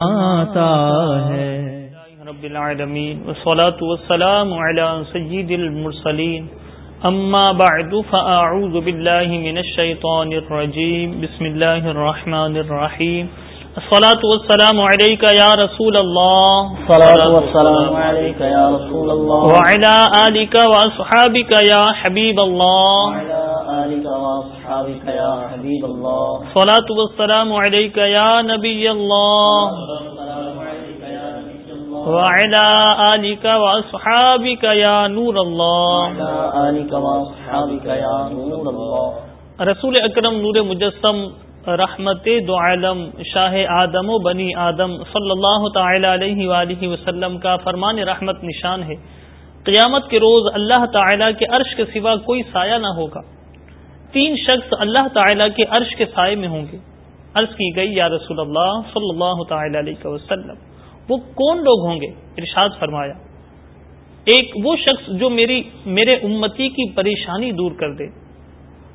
آتا ہے۔ رب العالمین والصلاة والسلام على سید المرسلین۔ اما بعد فاعوذ باللہ من الشیطان الرجیم۔ بسم اللہ الرحمن الرحیم۔ الصلاة والسلام علیکہ یا رسول اللہ۔ الصلاة والسلام علیکہ یا رسول اللہ۔ وعلى آلکہ واصحابکہ یا حبیب اللہ۔ وعلى الصلاة والسلام علیکہ یا نبی اللہ. وعلى آلك وأصحابك يا نور الله وعلى آلك وأصحابك يا نور الله رسول اکرم نور مجسم رحمت دو عالم شاہ آدم و بنی آدم صلی اللہ تعالی علیہ وآلہ وسلم کا فرمان رحمت نشان ہے۔ قیامت کے روز اللہ تعالی کے عرش کے سوا کوئی سایہ نہ ہوگا۔ تین شخص اللہ تعالی کے عرش کے سائے میں ہوں گے۔ عرض کی گئی، یا رسول اللہ صلی اللہ تعالی علیہ وسلم وہ کون لوگ ہوں گے؟ ارشاد فرمایا، ایک وہ شخص جو میری، میرے امتی کی پریشانی دور کر دے۔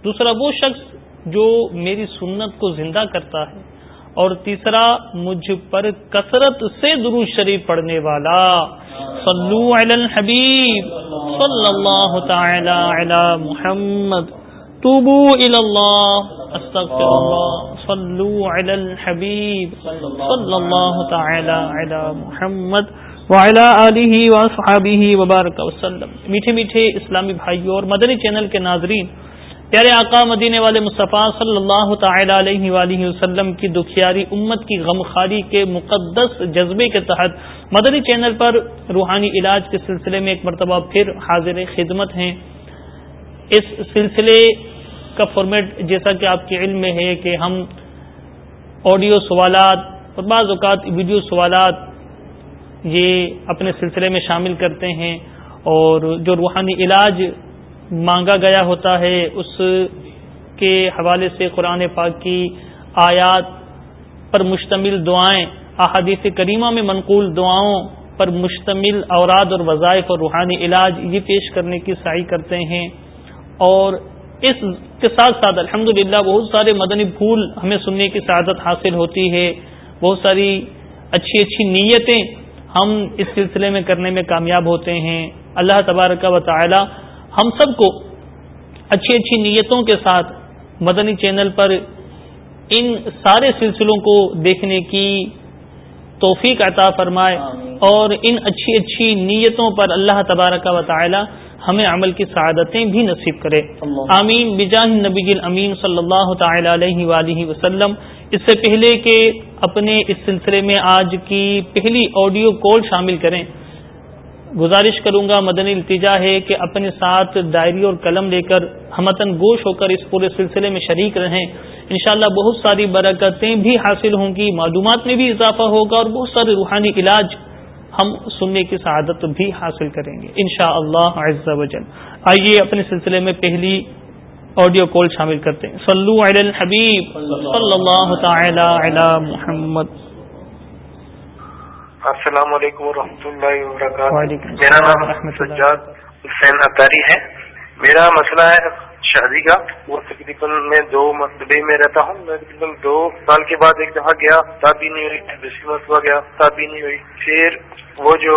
دوسرا وہ شخص جو میری سنت کو زندہ کرتا ہے۔ اور تیسرا مجھ پر کثرت سے درو شریف پڑھنے والا۔ صلو علی الحبیب، صلی اللہ تعالی علی محمد۔ توبو الی اللہ استغفر اللہ صلو علی الحبیب صلی اللہ تعالی علی محمد وعلی آلہ واصحابہ وبارک وسلم. میٹھے میٹھے اسلامی بھائیوں اور مدنی چینل کے ناظرین پیارے آقا مدینے والے مصطفیٰ صلی اللہ تعالی علیہ وآلہ وسلم کی دکھیاری امت کی غمخاری کے مقدس جذبے کے تحت مدنی چینل پر روحانی علاج کے سلسلے میں ایک مرتبہ پھر حاضر خدمت ہیں۔ اس سلسلے کا فارمیٹ جیسا کہ آپ کے علم میں ہے کہ ہم آڈیو سوالات اور بعض اوقات ویڈیو سوالات یہ اپنے سلسلے میں شامل کرتے ہیں اور جو روحانی علاج مانگا گیا ہوتا ہے اس کے حوالے سے قرآن پاک کی آیات پر مشتمل دعائیں، احادیث کریمہ میں منقول دعاؤں پر مشتمل اوراد اور وظائف اور روحانی علاج یہ پیش کرنے کی سعی کرتے ہیں اور اس کے ساتھ ساتھ الحمد بہت سارے مدنی پھول ہمیں سننے کی سعادت حاصل ہوتی ہے۔ بہت ساری اچھی اچھی نیتیں ہم اس سلسلے میں کرنے میں کامیاب ہوتے ہیں۔ اللہ تبارک و تعالی ہم سب کو اچھی اچھی نیتوں کے ساتھ مدنی چینل پر ان سارے سلسلوں کو دیکھنے کی توفیق عطا فرمائے اور ان اچھی اچھی نیتوں پر اللہ تبارک و تعالی ہمیں عمل کی سعادتیں بھی نصیب کرے۔ آمین۔ بجاہ نبی الامین صلی اللہ تعالی علیہ وآلہ وسلم۔ اس سے پہلے کہ اپنے اس سلسلے میں آج کی پہلی آڈیو کال شامل کریں۔ گزارش کروں گا مدنی التجا ہے کہ اپنے ساتھ ڈائری اور قلم لے کر ہمتن گوش ہو کر اس پورے سلسلے میں شریک رہیں۔ انشاءاللہ بہت ساری برکتیں بھی حاصل ہوں گی۔ معلومات میں بھی اضافہ ہوگا اور بہت سارے روحانی علاج ہم سننے کی سعادت بھی حاصل کریں گے۔ ان شاء اللہ آئیے اپنے سلسلے میں پہلی آڈیو کال شامل کرتے ہیں۔ صلو علی الحبیب۔ صلی اللہ تعالی علی محمد۔ السلام علیکم ورحمۃ اللہ وبرکاتہ میرا نام سجاد حسین اطاری ہے۔ میرا مسئلہ ہے شادی کا۔ وہ تقریباً میں دو مرتبے میں رہتا ہوں۔ میں تقریباً دو سال کے بعد ایک دفعہ گیا۔ شادی نہیں ہوئی دوسری مرتبہ گیا۔ شادی نہیں ہوئی۔ پھر وہ جو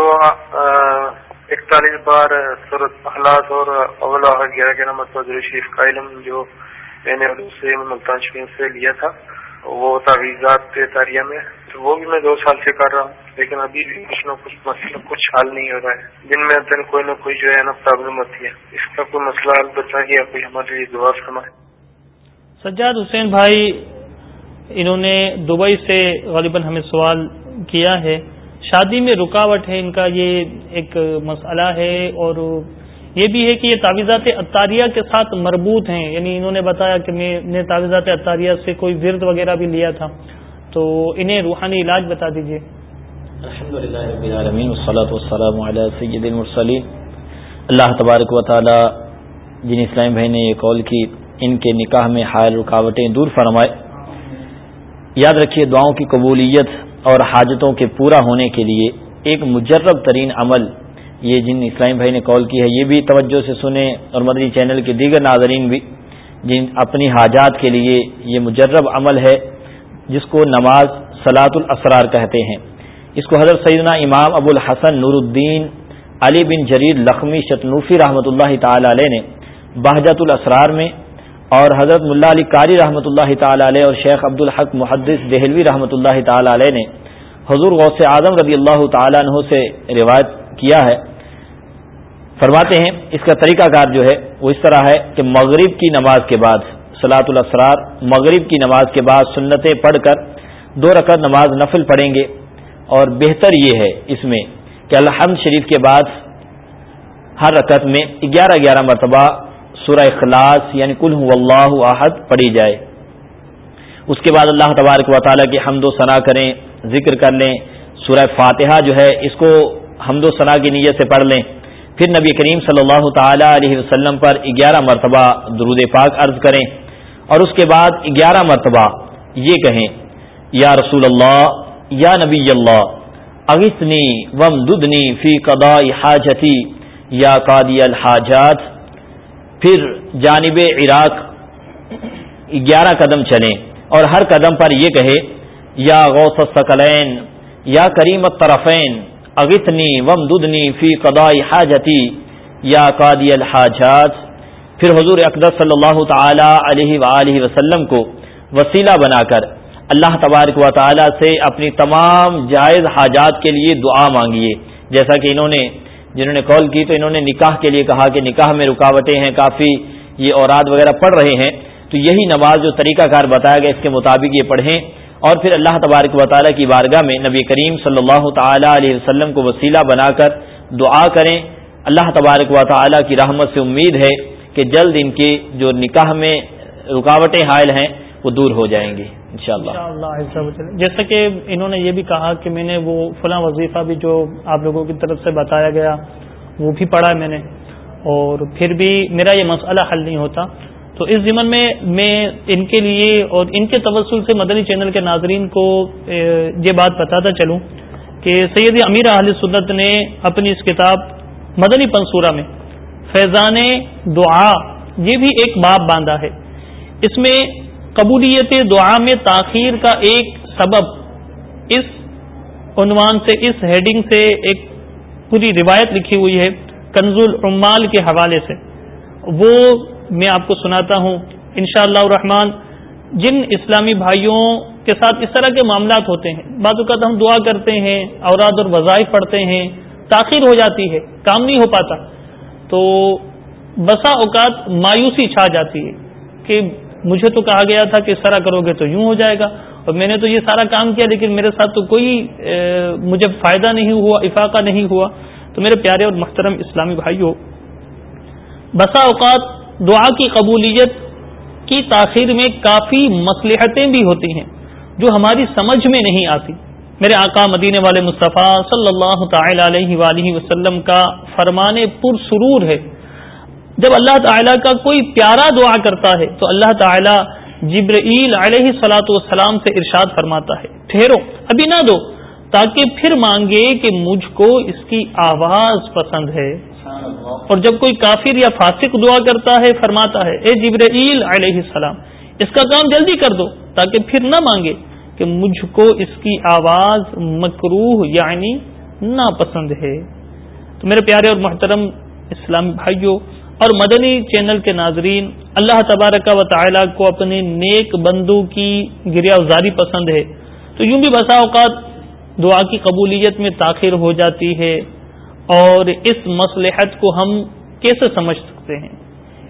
اکتالیس بار صورت اخلاص اور اولا گیارہ گیارہ مرتبہ مطلب شریف کا علم جو میں نے سے ملتان شریف سے لیا تھا، وہ تعویذات تاریہ میں وہ بھی میں دو سال سے کر رہا ہوں، لیکن ابھی بھی کچھ نہ کچھ مسئلہ، کچھ حل نہیں ہو رہا ہے۔ دن میں دن کوئی نہ کوئی جو ہے نا پرابلم ہوتی ہے۔ اس کا کوئی مسئلہ حل بتائیے کوئی ہمارے لیے دعا فرمائے۔ سجاد حسین بھائی، انہوں نے دبئی سے غالباً ہمیں سوال کیا ہے۔ شادی میں رکاوٹ ہے، ان کا یہ ایک مسئلہ ہے اور یہ بھی ہے کہ یہ تعویذات اطاریہ کے ساتھ مربوط ہیں۔ یعنی انہوں نے بتایا کہ میں نے تعویذات اطاریہ سے کوئی ورد وغیرہ بھی لیا تھا۔ تو انہیں روحانی علاج بتا دیجیے سید اللہ تبارک و تعالی، جن اسلام بھائی نے یہ کال کی، ان کے نکاح میں حائل رکاوٹیں دور فرمائے۔ یاد رکھیے دعاؤں کی قبولیت۔ اور حاجتوں کے پورا ہونے کے لیے ایک مجرب ترین عمل یہ جن اسلام بھائی نے کال کی ہے، یہ بھی توجہ سے سنیں اور مدنی چینل کے دیگر ناظرین بھی، جن اپنی حاجات کے لیے یہ مجرب عمل ہے، جس کو نماز سلاۃ الاسرار کہتے ہیں۔ اس کو حضرت سیدنا امام ابو الحسن نور الدین علی بن جریر لخمی شتنوفی رحمۃ اللہ تعالی علیہ نے بہجت الاسرار میں اور حضرت ملا علی قاری رحمۃ اللہ تعالی علیہ اور شیخ عبد الحق محدث دہلوی رحمۃ اللہ تعالی علیہ نے حضور غوث اعظم رضی اللہ تعالیٰ عنہ سے روایت کیا ہے۔ فرماتے ہیں، اس کا طریقہ کار جو ہے، وہ اس طرح ہے کہ مغرب کی نماز کے بعد سلاۃ الاسرار، مغرب کی نماز کے بعد سنتیں پڑھ کر دو رکعت نماز نفل پڑھیں گے۔ اور بہتر یہ ہے اس میں کہ الحمد شریف کے بعد ہر رکعت میں گیارہ گیارہ مرتبہ سورہ اخلاص یعنی کل اللہ احد، پڑھی جائے۔ اس کے بعد اللہ تبارک و تعالیٰ کی حمد و ثناء کریں، ذکر کر لیں۔ سورہ فاتحہ جو ہے، اس کو حمد و ثناء کی نیت سے پڑھ لیں۔ پھر نبی کریم صلی اللہ تعالی علیہ وسلم پر گیارہ مرتبہ درود پاک عرض کریں۔ اور اس کے بعد گیارہ مرتبہ یہ کہیں، یا رسول اللہ، یا نبی اللہ اغسنی وم ددنی فی قدا حاجتی، یا قادی الحاجات پھر جانب عراق گیارہ قدم چلیں اور ہر قدم پر یہ کہے، یا غوث الثقلین، یا کریم الطرفین اغتنی وم ددنی فی قدائی حاجتی، یا قادی الحاجات۔ پھر حضور اقدس صلی اللہ تعالی علیہ و وسلم کو وسیلہ بنا کر اللہ تبارک و تعالی سے اپنی تمام جائز حاجات کے لیے دعا مانگیے، جیسا کہ انہوں نے جنہوں نے کال کی تو انہوں نے نکاح کے لیے کہا کہ نکاح میں رکاوٹیں ہیں، کافی یہ اوراد وغیرہ پڑھ رہے ہیں۔ تو یہی نماز جو طریقہ کار بتایا گیا، اس کے مطابق یہ پڑھیں۔ اور پھر اللہ تبارک و تعالیٰ کی بارگاہ میں نبی کریم صلی اللہ تعالی علیہ وسلم کو وسیلہ بنا کر دعا کریں۔ اللہ تبارک و تعالیٰ کی رحمت سے امید ہے کہ جلد ان کے جو نکاح میں رکاوٹیں حائل ہیں، وہ دور ہو جائیں گی انشاءاللہ. جیسا کہ انہوں نے یہ بھی کہا کہ میں نے وہ فلاں وظیفہ بھی جو آپ لوگوں کی طرف سے بتایا گیا، وہ بھی پڑھا ہے میں نے۔ اور پھر بھی میرا یہ مسئلہ حل نہیں ہوتا۔ تو اس ضمن میں میں ان کے لیے اور ان کے توسل سے مدنی چینل کے ناظرین کو یہ بات بتاتا چلوں کہ سید امیر اہل سنت نے اپنی اس کتاب مدنی پنصورہ میں، فیضان دعا، یہ بھی ایک باب باندھا ہے۔ اس میں قبولیت دعا میں تاخیر کا ایک سبب اس عنوان سے، اس ہیڈنگ سے ایک پوری روایت لکھی ہوئی ہے کنز العمال کے حوالے سے۔ وہ میں آپ کو سناتا ہوں انشاء اللہ الرحمن، جن اسلامی بھائیوں کے ساتھ اس طرح کے معاملات ہوتے ہیں، بعض اوقات ہم دعا کرتے ہیں، اوراد اور وظائف پڑھتے ہیں، تاخیر ہو جاتی ہے، کام نہیں ہو پاتا، تو بسا اوقات مایوسی چھا جاتی ہے کہ مجھے تو کہا گیا تھا کہ اس طرح کرو گے تو یوں ہو جائے گا۔ اور میں نے تو یہ سارا کام کیا، لیکن میرے ساتھ تو کوئی مجھے فائدہ نہیں ہوا، افاقہ نہیں ہوا۔ تو میرے پیارے اور محترم اسلامی بھائیوں بسا اوقات دعا کی قبولیت کی تاخیر میں کافی مصلحتیں بھی ہوتی ہیں جو ہماری سمجھ میں نہیں آتی۔ میرے آقا مدینے والے مصطفیٰ صلی اللہ تعالی علیہ وآلہ وسلم کا فرمان پر سرور ہے۔ جب اللہ تعالیٰ کا کوئی پیارا دعا کرتا ہے تو اللہ تعالیٰ جبرائیل علیہ سلاۃ والسلام سے ارشاد فرماتا ہے، ٹھہرو، ابھی نہ دو، تاکہ پھر مانگے کہ مجھ کو اس کی آواز پسند ہے۔ اور جب کوئی کافر یا فاسق دعا کرتا ہے، فرماتا ہے، اے جبرائیل علیہ السلام، اس کا کام جلدی کر دو، تاکہ پھر نہ مانگے کہ مجھ کو اس کی آواز مکروح یعنی ناپسند ہے۔ تو میرے پیارے اور محترم اسلامی بھائیوں اور مدنی چینل کے ناظرین، اللہ تبارک و تعالی کو اپنے نیک بندو کی گریا ازاری پسند ہے۔ تو یوں بھی بسا اوقات دعا کی قبولیت میں تاخیر ہو جاتی ہے اور اس مسلحت کو ہم کیسے سمجھ سکتے ہیں؟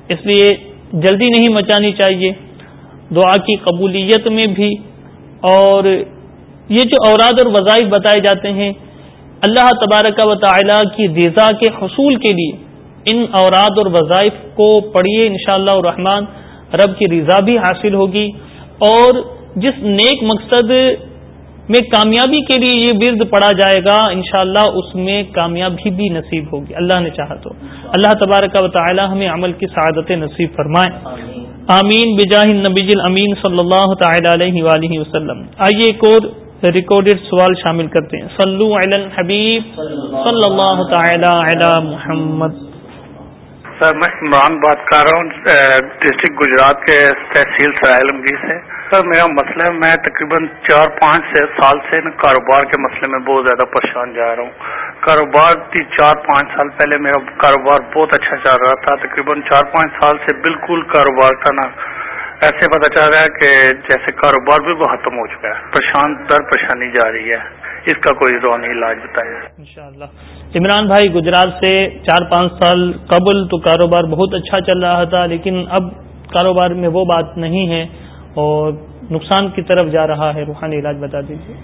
اس لیے جلدی نہیں مچانی چاہیے۔ دعا کی قبولیت میں بھی اور یہ جو اوراد اور وظائف بتائے جاتے ہیں، اللہ تبارک و تعالی کی رضا کے حصول کے لیے۔ ان اوراد اور وظائف کو پڑھیے انشاءاللہ شاء الرحمان رب کی رضا بھی حاصل ہوگی۔ اور جس نیک مقصد میں کامیابی کے لیے یہ ورد پڑا جائے گا انشاءاللہ اس میں کامیابی بھی نصیب ہوگی۔ اللہ نے چاہا تو۔ اللہ تبارک و تعالی ہمیں عمل کی سعادت نصیب فرمائے۔ آمین۔ بجاہ نبی امین صلی اللہ تعالی علیہ وآلہ وسلم۔ آئیے ایک اور ریکارڈیڈ سوال شامل کرتے ہیں۔ صلو علی الحبیب صلی اللہ تعالی علی محمد۔ سر، میں عمران بات کر رہا ہوں ڈسٹرکٹ گجرات کے تحصیل سرائل سے۔ سر، میرا مسئلہ میں تقریباً چار پانچ سے سال سے نا کاروبار کے مسئلے میں بہت زیادہ پریشان جا رہا ہوں۔ کاروبار تھی چار پانچ سال پہلے، میرا کاروبار بہت اچھا چل رہا تھا۔ تقریباً چار پانچ سال سے بالکل کاروبار کا نا ایسے پتہ چل رہا ہے کہ جیسے کاروبار بھی وہ ختم ہو چکا ہے۔ پریشان، در پریشانی جا رہی ہے۔ اس کا کوئی روحانی علاج بتائیے۔ انشاءاللہ۔ عمران بھائی گجرات سے چار پانچ سال قبل تو کاروبار بہت اچھا چل رہا تھا لیکن اب کاروبار میں وہ بات نہیں ہے اور نقصان کی طرف جا رہا ہے۔ روحانی علاج بتا دیجیے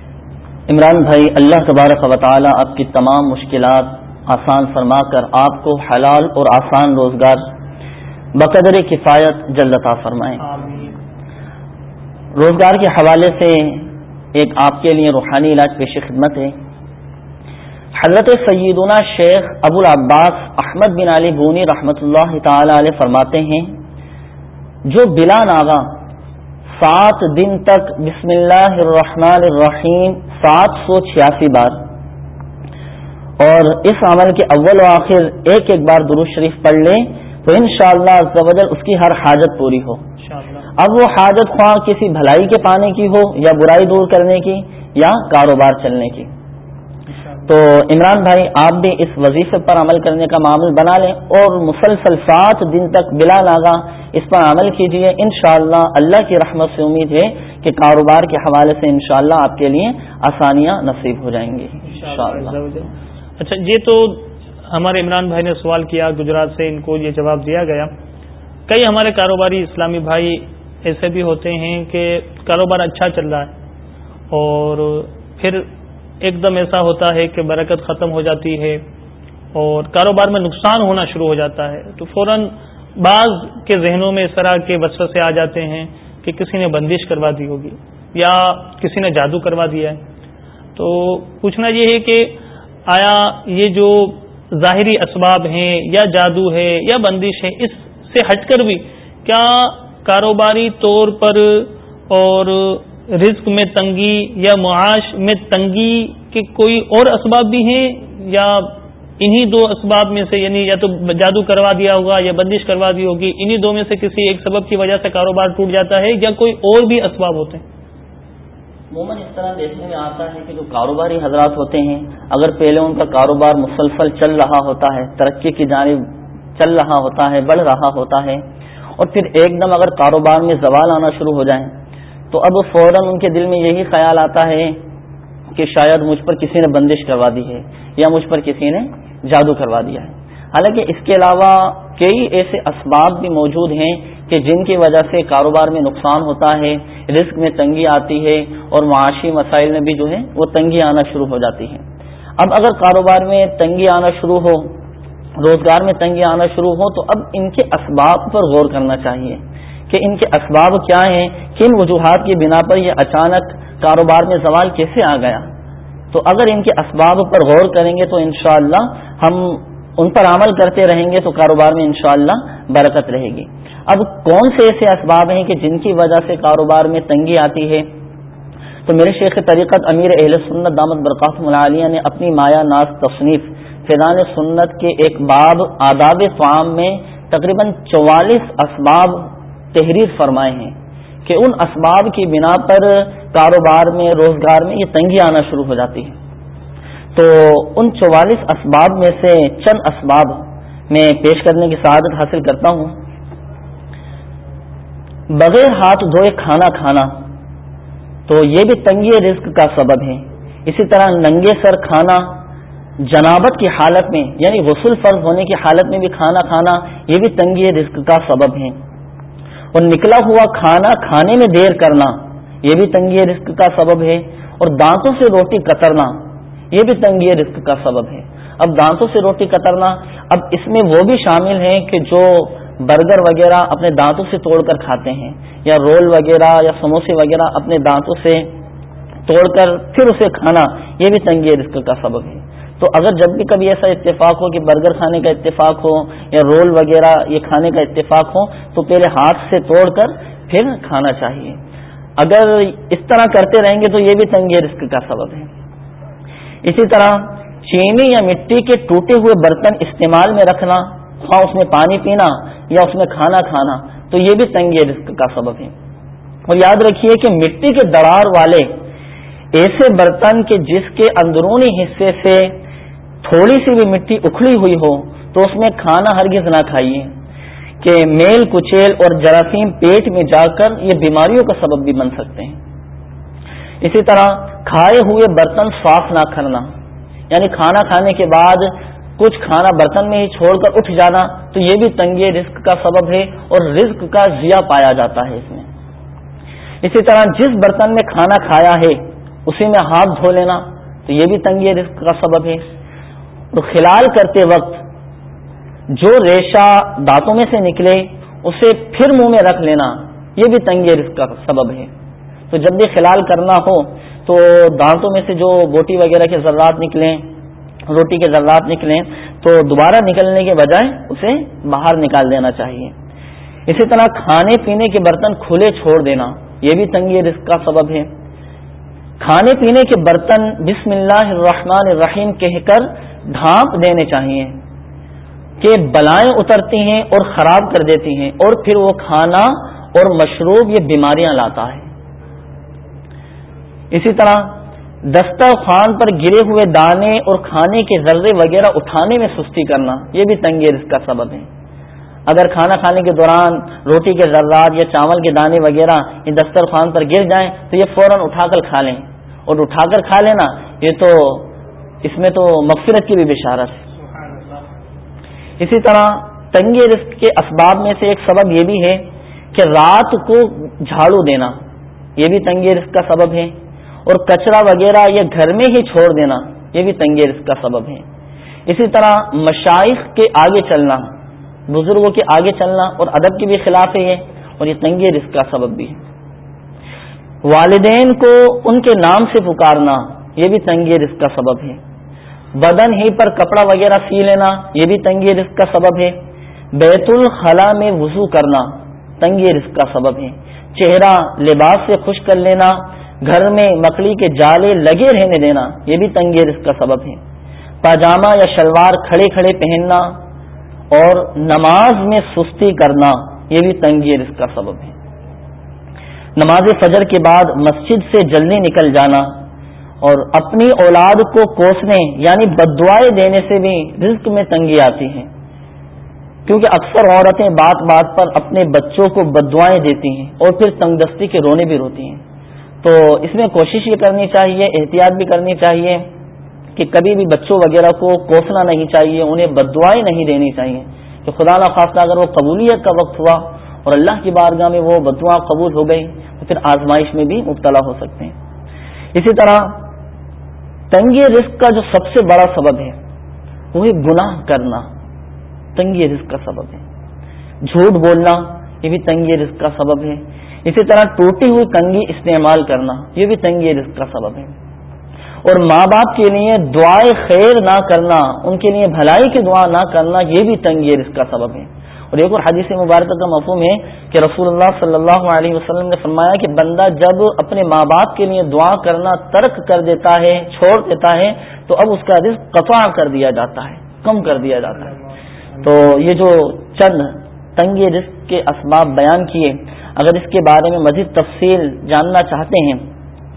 عمران بھائی اللہ تبارک و تعالی آپ کی تمام مشکلات آسان فرما کر آپ کو حلال اور آسان روزگار بقدر کفایت جلدتا فرمائیں روزگار کے حوالے سے ایک آپ کے لیے روحانی علاج پیش خدمت ہے۔ حضرت سیدنا شیخ ابو العباس احمد بن علی بونی رحمۃ اللہ تعالی علیہ فرماتے ہیں، جو بلا ناغا سات دن تک بسم اللہ الرحمن الرحیم، سات سو چھیاسی بار۔ اور اس عمل کے اول و آخر ایک ایک بار درست شریف پڑھ لیں تو ان شاء اللہ اس کی ہر حاجت پوری ہو۔ اب وہ حاجت خواہ کسی بھلائی کے پانے کی ہو یا برائی دور کرنے کی یا کاروبار چلنے کی۔ تو عمران بھائی، آپ بھی اس وظیفے پر عمل کرنے کا معامل بنا لیں اور مسلسل سات دن تک بلا ناگا اس پر عمل کیجیے انشاءاللہ اللہ کی رحمت سے امید ہے کہ کاروبار کے حوالے سے انشاءاللہ اللہ آپ کے لیے آسانیاں نصیب ہو جائیں گی۔ اچھا یہ تو ہمارے عمران بھائی نے سوال کیا، گجرات سے ان کو یہ جواب دیا گیا۔ کئی ہمارے کاروباری اسلامی بھائی ایسے بھی ہوتے ہیں کہ کاروبار اچھا چل رہا ہے اور پھر ایک دم ایسا ہوتا ہے کہ برکت ختم ہو جاتی ہے اور کاروبار میں نقصان ہونا شروع ہو جاتا ہے۔ تو فوراً بعض کے ذہنوں میں اس طرح کے وسط سے آ جاتے ہیں کہ کسی نے بندش کروا دی ہوگی یا کسی نے جادو کروا دیا ہے۔ تو پوچھنا یہ ہے کہ آیا یہ جو ظاہری اسباب ہیں یا جادو ہے یا بندش ہے، اس سے ہٹ کر بھی کیا کاروباری طور پر اور رزق میں تنگی یا معاش میں تنگی کے کوئی اور اسباب بھی ہیں یا انہی دو اسباب میں سے یعنی یا تو جادو کروا دیا ہوگا یا بندش کروا دی ہوگی، انہی دو میں سے کسی ایک سبب کی وجہ سے کاروبار ٹوٹ جاتا ہے یا کوئی اور بھی اسباب ہوتے ہیں؟ عموماً اس طرح دیکھنے میں آتا ہے کہ جو کاروباری حضرات ہوتے ہیں، اگر پہلے ان کا کاروبار مسلسل چل رہا ہوتا ہے، ترقی کی جانب چل رہا ہوتا ہے، بڑھ رہا ہوتا ہے اور پھر ایک دم اگر کاروبار میں زوال آنا شروع ہو جائیں، تو اب فوراً ان کے دل میں یہی خیال آتا ہے کہ شاید مجھ پر کسی نے بندش کروا دی ہے یا مجھ پر کسی نے جادو کروا دیا ہے۔ حالانکہ اس کے علاوہ کئی ایسے اسباب بھی موجود ہیں کہ جن کی وجہ سے کاروبار میں نقصان ہوتا ہے، رزق میں تنگی آتی ہے اور معاشی مسائل میں بھی جو ہے وہ تنگی آنا شروع ہو جاتی ہے اب اگر کاروبار میں تنگی آنا شروع ہو روزگار میں تنگی آنا شروع ہو تو اب ان کے اسباب پر غور کرنا چاہیے کہ ان کے اسباب کیا ہیں، کن وجوہات کی بنا پر یہ اچانک کاروبار میں سوال کیسے آ گیا؟ تو اگر ان کے اسباب پر غور کریں گے تو انشاءاللہ ہم ان پر عمل کرتے رہیں گے تو کاروبار میں انشاءاللہ برکت رہے گی۔ اب کون سے ایسے اسباب ہیں کہ جن کی وجہ سے کاروبار میں تنگی آتی ہے؟ تو میرے شیخ طریقت امیر اہل سنت دامت برقاف ملالیہ نے اپنی مایا ناز تصنیف فیضان سنت کے ایک باب آداب فام میں تقریباً چوالیس اسباب تحریر فرمائے ہیں کہ ان اسباب کی بنا پر کاروبار میں، روزگار میں یہ تنگی آنا شروع ہو جاتی ہے۔ تو ان چوالیس اسباب میں سے چند اسباب میں پیش کرنے کی سعادت حاصل کرتا ہوں۔ بغیر ہاتھ دھوئے کھانا کھانا، تو یہ بھی تنگی رزق کا سبب ہے۔ اسی طرح ننگے سر کھانا جنابت کی حالت میں یعنی غسل فرض ہونے کی حالت میں بھی کھانا کھانا، یہ بھی تنگی رزق کا سبب ہے اور نکلا ہوا کھانا کھانے میں دیر کرنا، یہ بھی تنگی رزق کا سبب ہے۔ اور دانتوں سے روٹی کترنا، یہ بھی تنگی رزق کا سبب ہے۔ اب دانتوں سے روٹی کترنا، اب اس میں وہ بھی شامل ہیں کہ جو برگر وغیرہ اپنے دانتوں سے توڑ کر کھاتے ہیں، یا رول وغیرہ، یا سموسے وغیرہ اپنے دانتوں سے توڑ کر پھر اسے کھانا، یہ بھی تنگی رزق کا سبب ہے۔ تو اگر جب بھی کبھی ایسا اتفاق ہو کہ برگر کھانے کا اتفاق ہو یا رول وغیرہ یہ کھانے کا اتفاق ہو، تو پہلے ہاتھ سے توڑ کر پھر کھانا چاہیے۔ اگر اس طرح کرتے رہیں گے تو یہ بھی تنگی رزق کا سبب ہے۔ اسی طرح چینی یا مٹی کے ٹوٹے ہوئے برتن استعمال میں رکھنا خواہ اس میں پانی پینا یا اس میں کھانا کھانا، تو یہ بھی تنگی رزق کا سبب ہے۔ اور یاد رکھیے کہ مٹی کے دڑار والے ایسے برتن کے جس کے اندرونی حصے سے تھوڑی سی بھی مٹی اکھڑی ہوئی ہو تو اس میں کھانا ہرگز نہ کھائیے کہ میل، کچیل اور جراثیم پیٹ میں جا کر یہ بیماریوں کا سبب بھی بن سکتے ہیں۔ اسی طرح کھائے ہوئے برتن صاف نہ کرنا یعنی کھانا کھانے کے بعد کچھ کھانا برتن میں ہی چھوڑ کر اٹھ جانا، تو یہ بھی تنگی، رزق کا سبب ہے اور رزق کا ضیا پایا جاتا ہے اس میں۔ اسی طرح جس برتن میں کھانا کھایا ہے، اسی میں ہاتھ دھو لینا، تو یہ بھی تنگی، رزق کا سبب ہے۔ تو خلال کرتے وقت جو ریشہ دانتوں میں سے نکلے اسے پھر منہ میں رکھ لینا، یہ بھی تنگی رزق کا سبب ہے۔ تو جب بھی خلال کرنا ہو تو دانتوں میں سے جو بوٹی وغیرہ کے ذرات نکلیں، روٹی کے ذرات نکلیں، تو دوبارہ نکلنے کے بجائے اسے باہر نکال دینا چاہیے۔ اسی طرح کھانے پینے کے برتن کھلے چھوڑ دینا، یہ بھی تنگی رزق کا سبب ہے۔ کھانے پینے کے برتن بسم اللہ الرحمن الرحیم کہہ کر ڈھانپ دینے چاہیے، کہ بلائیں اترتی ہیں اور خراب کر دیتی ہیں، اور پھر وہ کھانا اور مشروب یہ بیماریاں لاتا ہے۔ اسی طرح دسترخوان پر گرے ہوئے دانے اور کھانے کے ذرے وغیرہ اٹھانے میں سستی کرنا، یہ بھی تنگی رزق کا سبب ہے۔ اگر کھانا کھانے کے دوران روٹی کے ذرات یا چاول کے دانے وغیرہ یہ دسترخوان پر گر جائیں تو یہ فوراً اٹھا کر کھا لیں۔ اور اٹھا کر کھا لینا، یہ تو اس میں تو مغفرت کی بھی بشارت ہے۔ اسی طرح تنگی رزق کے اسباب میں سے ایک سبب یہ بھی ہے کہ رات کو جھاڑو دینا، یہ بھی تنگی رزق کا سبب ہے۔ اور کچرا وغیرہ یہ گھر میں ہی چھوڑ دینا، یہ بھی تنگی رزق کا سبب ہے۔ اسی طرح مشائق کے آگے چلنا، بزرگوں کے آگے چلنا اور ادب کے بھی خلاف ہے یہ، اور یہ تنگی رزق کا سبب بھی ہے۔ والدین کو ان کے نام سے پکارنا، یہ بھی تنگی رزق کا سبب ہے۔ بدن ہی پر کپڑا وغیرہ سی لینا، یہ بھی تنگی رزق کا سبب ہے۔ بیت الخلا میں وضو کرنا تنگی رزق کا سبب ہے۔ چہرہ لباس سے خوش کر لینا، گھر میں مکڑی کے جالے لگے رہنے دینا، یہ بھی تنگی رزق کا سبب ہے۔ پاجامہ یا شلوار کھڑے کھڑے پہننا اور نماز میں سستی کرنا، یہ بھی تنگی رزق کا سبب ہے۔ نماز فجر کے بعد مسجد سے جلدی نکل جانا اور اپنی اولاد کو کوسنے یعنی بدوائے دینے سے بھی رزق میں تنگی آتی ہے۔ کیونکہ اکثر عورتیں بات بات پر اپنے بچوں کو بدوائیں دیتی ہیں اور پھر تنگ دستی کے رونے بھی روتی ہیں۔ تو اس میں کوشش یہ کرنی چاہیے، احتیاط بھی کرنی چاہیے کہ کبھی بھی بچوں وغیرہ کو کوسنا نہیں چاہیے، انہیں بدوائیں نہیں دینی چاہیے۔ کہ خدا نخواستہ اگر وہ قبولیت کا وقت ہوا اور اللہ کی بارگاہ میں وہ بدعا قبول ہو گئی تو پھر آزمائش میں بھی مبتلا ہو سکتے ہیں۔ اسی طرح تنگی رزق کا جو سب سے بڑا سبب ہے، وہی گناہ کرنا تنگی رزق کا سبب ہے۔ جھوٹ بولنا یہ بھی تنگی رزق کا سبب ہے۔ اسی طرح ٹوٹی ہوئی کنگھی استعمال کرنا یہ بھی تنگی رزق کا سبب ہے۔ اور ماں باپ کے لیے دعائیں خیر نہ کرنا، ان کے لیے بھلائی کی دعا نہ کرنا یہ بھی تنگی رزق کا سبب ہے۔ اور ایک اور حدیث مبارکہ کا مفہوم ہے کہ رسول اللہ صلی اللہ علیہ وسلم نے فرمایا کہ بندہ جب اپنے ماں باپ کے لیے دعا کرنا ترک کر دیتا ہے، چھوڑ دیتا ہے، تو اب اس کا رزق قطع کر دیا جاتا ہے، کم کر دیا جاتا ہے۔ تو یہ جو چند تنگی رزق کے اسباب بیان کیے، اگر اس کے بارے میں مزید تفصیل جاننا چاہتے ہیں،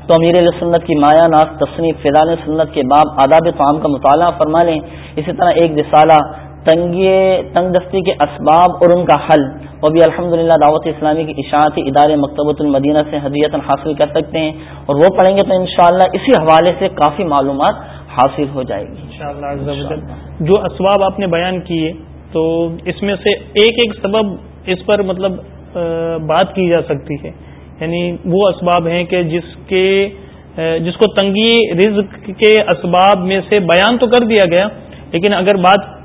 تو امیر سنت کی مایا ناز تصنیف فضان سنت کے باب آداب فام کا مطالعہ فرما لیں۔ اسی طرح ایک رسالہ تنگی تنگ دستی کے اسباب اور ان کا حل۔ وہ بھی الحمد دعوت اسلامی کی اشاعتی ادارے مکتبۃ المدینہ سے حدیت حاصل کر سکتے ہیں۔ اور وہ پڑھیں گے تو انشاءاللہ اسی حوالے سے کافی معلومات حاصل ہو جائے گی۔ جو اسباب آپ نے بیان کیے، تو اس میں سے ایک ایک سبب اس پر مطلب بات کی جا سکتی ہے۔ یعنی وہ اسباب ہیں کہ جس کے جس کو تنگی، رزق کے اسباب میں سے بیان تو کر دیا گیا، لیکن اگر بات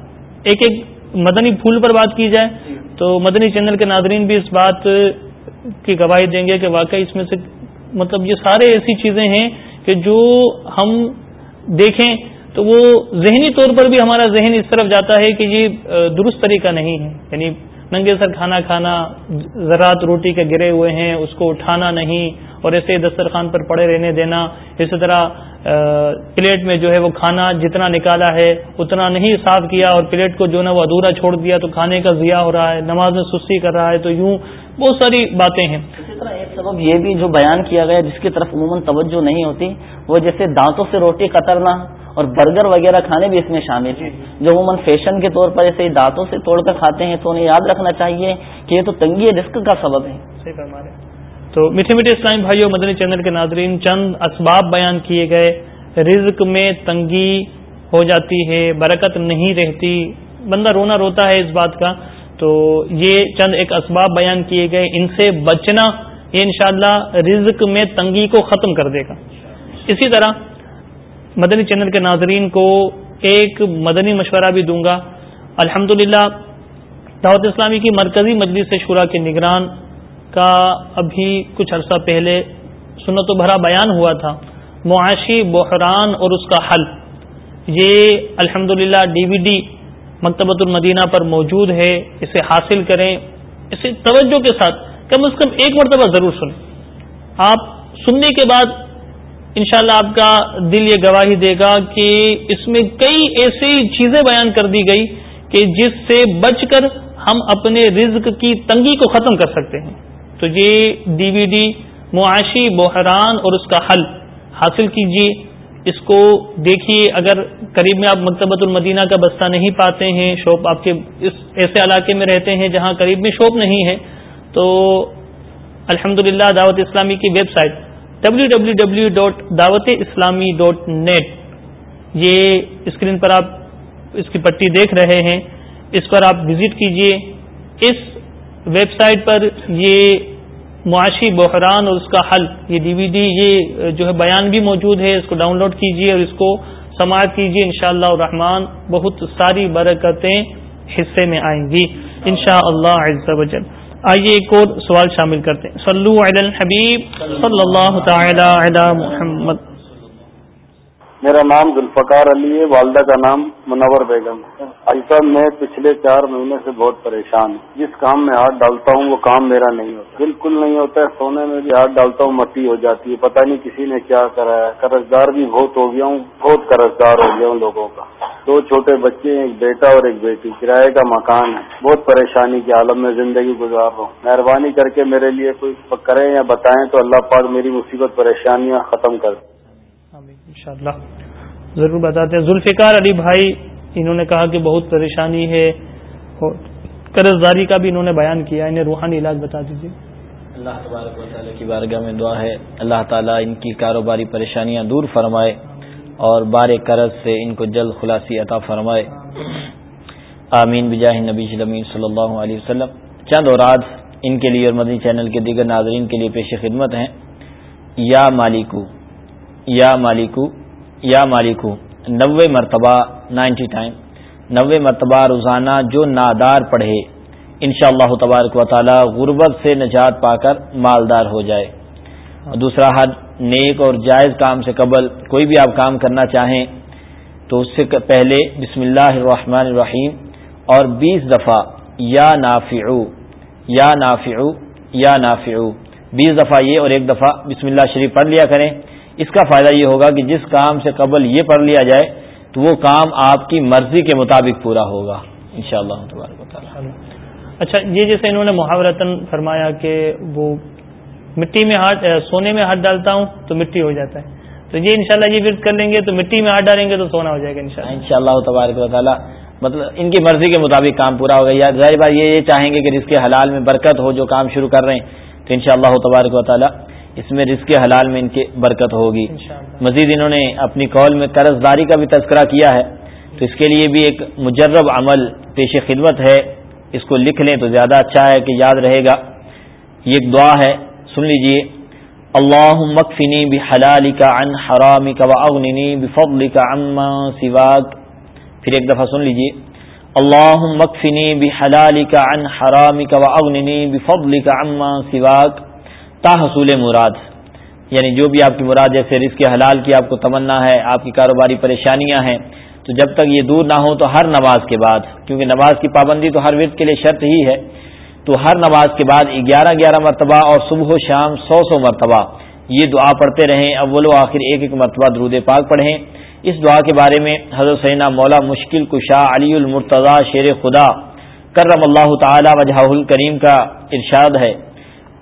ایک ایک مدنی پھول پر بات کی جائے تو مدنی چینل کے ناظرین بھی اس بات کی گواہی دیں گے کہ واقعی اس میں سے مطلب یہ سارے ایسی چیزیں ہیں کہ جو ہم دیکھیں تو وہ ذہنی طور پر بھی ہمارا ذہن اس طرف جاتا ہے کہ یہ درست طریقہ نہیں ہے. یعنی ننگے سر کھانا کھانا ذرات روٹی کے گرے ہوئے ہیں، اس کو اٹھانا نہیں، اور ایسے دسترخوان پر پڑے رہنے دینا۔ اسی طرح پلیٹ میں جو ہے وہ کھانا جتنا نکالا ہے، اتنا نہیں صاف کیا اور پلیٹ کو جو نا وہ ادھورا چھوڑ دیا تو کھانے کا ضیاع ہو رہا ہے، نماز میں سستی کر رہا ہے، تو یوں بہت ساری باتیں ہیں۔ ایک سبب یہ بھی جو بیان کیا گیا جس کی طرف عموماً توجہ نہیں ہوتی، وہ جیسے دانتوں سے روٹی قطرنا اور برگر وغیرہ کھانے بھی اس میں شامل ہیں۔ جو عموماً فیشن کے طور پر جیسے دانتوں سے توڑ کر کھاتے ہیں تو انہیں یاد رکھنا چاہیے کہ یہ تو تنگی رزق کا سبب ہے صحیح فرما رہے تو میٹھے میٹھے اسلام بھائیوں مدنی چینل کے ناظرین چند اسباب بیان کیے گئے۔ رزق میں تنگی ہو جاتی ہے برکت نہیں رہتی۔ بندہ رونا روتا ہے اس بات کا۔ تو یہ چند ایک اسباب بیان کیے گئے۔ ان سے بچنا یہ انشاءاللہ رزق میں تنگی کو ختم کر دے گا۔ اسی طرح مدنی چینل کے ناظرین کو ایک مدنی مشورہ بھی دوں گا۔ الحمد دعوت اسلامی کی مرکزی مجلس شورا کے نگران کا ابھی کچھ عرصہ پہلے سنت و بھرا بیان ہوا تھا۔ معاشی بحران اور اس کا حل۔ یہ الحمد ڈی وی ڈی مکتبۃ المدینہ پر موجود ہے۔ اسے حاصل کریں۔ اسے توجہ کے ساتھ کم از کم ایک مرتبہ ضرور سنیں۔ آپ سننے کے بعد انشاءاللہ اللہ آپ کا دل یہ گواہی دے گا کہ اس میں کئی ایسی چیزیں بیان کر دی گئی کہ جس سے بچ کر ہم اپنے رزق کی تنگی کو ختم کر سکتے ہیں۔ تو یہ ڈی وی ڈی، معاشی بحران اور اس کا حل حاصل کیجیے اس کو دیکھیے، اگر قریب میں آپ مکتبۃ المدینہ کا بستہ نہیں پاتے ہیں شاپ آپ کے اس ایسے علاقے میں رہتے ہیں جہاں قریب میں شاپ نہیں ہے، تو الحمد دعوت اسلامی کی website W W W dot Dawat Islami dot net یہ اسکرین پر آپ اس کی پٹی دیکھ رہے ہیں۔ اس پر آپ وزٹ کیجیے۔ اس ویب سائٹ پر یہ معاشی بحران اور اس کا حل، یہ ڈی وی ڈی یہ جو ہے بیان بھی موجود ہے، اس کو ڈاؤن لوڈ کیجیے اور اس کو سماعت کیجیے ان شاء اللہ الرحمان بہت ساری برکتیں حصے میں آئیں گی۔ ان شاء اللہ آئیے ایک اور سوال شامل کرتے ہیں۔ صلو علی الحبیب صلی اللہ تعالی علی محمد۔ میرا نام ذوالفقار علی ہے، والدہ کا نام منور بیگم ایسا میں پچھلے چار مہینے سے بہت پریشان ہوں۔ جس کام میں ہاتھ ڈالتا ہوں، وہ کام میرا نہیں ہوتا۔ بالکل نہیں ہوتا ہے، سونے میں بھی ہاتھ ڈالتا ہوں، مٹی ہو جاتی ہے۔ پتہ نہیں کسی نے کیا کرا ہے۔ قرض دار بھی بہت ہو گیا ہوں، بہت قرض دار ہو گیا ہوں لوگوں کا۔ دو چھوٹے بچے ہیں، ایک بیٹا اور ایک بیٹی۔ کرائے کا مکان ہے۔ بہت پریشانی کے عالم میں زندگی گزار رہا ہوں۔ مہربانی کر کے میرے لیے کوئی کریں یا بتائیں تو اللہ پاک میری مصیبت، پریشانیاں ختم کر دیں ضرور بتاتے ہیں۔ ذوالفقار علی بھائی، انہوں نے کہا کہ بہت پریشانی ہے قرض داری کا بھی انہوں نے بیان کیا، انہیں روحانی علاج بتا دیجیے اللہ تبارک و تعالیٰ کی بارگاہ میں دعا ہے۔ اللہ تعالیٰ ان کی کاروباری پریشانیاں دور فرمائے اور بار قرض سے ان کو جلد خلاصی عطا فرمائے۔ آمین، بجاہ نبی صلی اللہ علیہ وسلم۔ چند اور آج ان کے لیے اور مدنی چینل کے دیگر ناظرین کے لیے پیش خدمت ہیں۔ یا مالکو یا مالکو یا مالکو، نوے مرتبہ نائنٹی ٹائم، نوے مرتبہ روزانہ جو نادار پڑھے ان شاء اللہ تبارک و تعالی غربت سے نجات پا کر مالدار ہو جائے۔ دوسرا حد نیک اور جائز کام سے قبل کوئی بھی آپ کام کرنا چاہیں، تو اس سے پہلے بسم اللہ الرحمن الرحیم اور بیس دفعہ یا نافعو یا نافعو یا نافعو۔ بیس دفعہ یہ اور ایک دفعہ بسم اللہ شریف پڑھ لیا کریں۔ اس کا فائدہ یہ ہوگا کہ جس کام سے قبل یہ پڑھ لیا جائے تو وہ کام آپ کی مرضی کے مطابق پورا ہوگا۔ ان شاء اللہ اچھا یہ جیسے انہوں نے محاورتن فرمایا کہ وہ مٹی میں ہاتھ سونے میں ہاتھ ڈالتا ہوں تو مٹی ہو جاتا ہے۔ تو یہ انشاءاللہ یہ ورد کر لیں گے تو مٹی میں ہاتھ ڈالیں گے تو سونا ہو جائے گا ان شاء اللہ تبارک و تعالیٰ مطلب ان کی مرضی کے مطابق کام پورا ہوگا۔ یا ظاہر بات یہ چاہیں گے کہ اس کے حلال میں برکت ہو جو کام شروع کر رہے ہیں تو ان شاء اللہ تبارک و تعالیٰ اس میں رزق حلال میں ان کی برکت ہوگی۔ مزید انہوں نے اپنی قول میں قرض داری کا بھی تذکرہ کیا ہے۔ تو اس کے لیے بھی ایک مجرب عمل پیش خدمت ہے۔ اس کو لکھ لیں تو زیادہ اچھا ہے کہ یاد رہے گا۔ یہ ایک دعا ہے۔ سن لیجیے۔ اللہ مکفنی بحلالی کا ان حرامی کا اغنی بفضلی کا اما سواگ پھر ایک دفعہ سن لیجیے۔ اللہ مکفنی بحلالی کا ان حرامی کا اغنی بفضلی کا اما سواگ تا حصول مراد۔ یعنی جو بھی آپ کی مراد جیسے رزق حلال کی آپ کو تمنا ہے، آپ کی کاروباری پریشانیاں ہیں۔ تو جب تک یہ دور نہ ہو تو ہر نماز کے بعد، کیونکہ نماز کی پابندی تو ہر ورد کے لیے شرط ہی ہے۔ تو ہر نماز کے بعد گیارہ گیارہ مرتبہ اور صبح و شام سو سو مرتبہ یہ دعا پڑھتے رہیں۔ اول و آخر ایک ایک مرتبہ درود پاک پڑھیں۔ اس دعا کے بارے میں حضرت سینا مولا مشکل کشا علی المرتضی شیر خدا کرم اللہ تعالی وجہ الکریم کا ارشاد ہے۔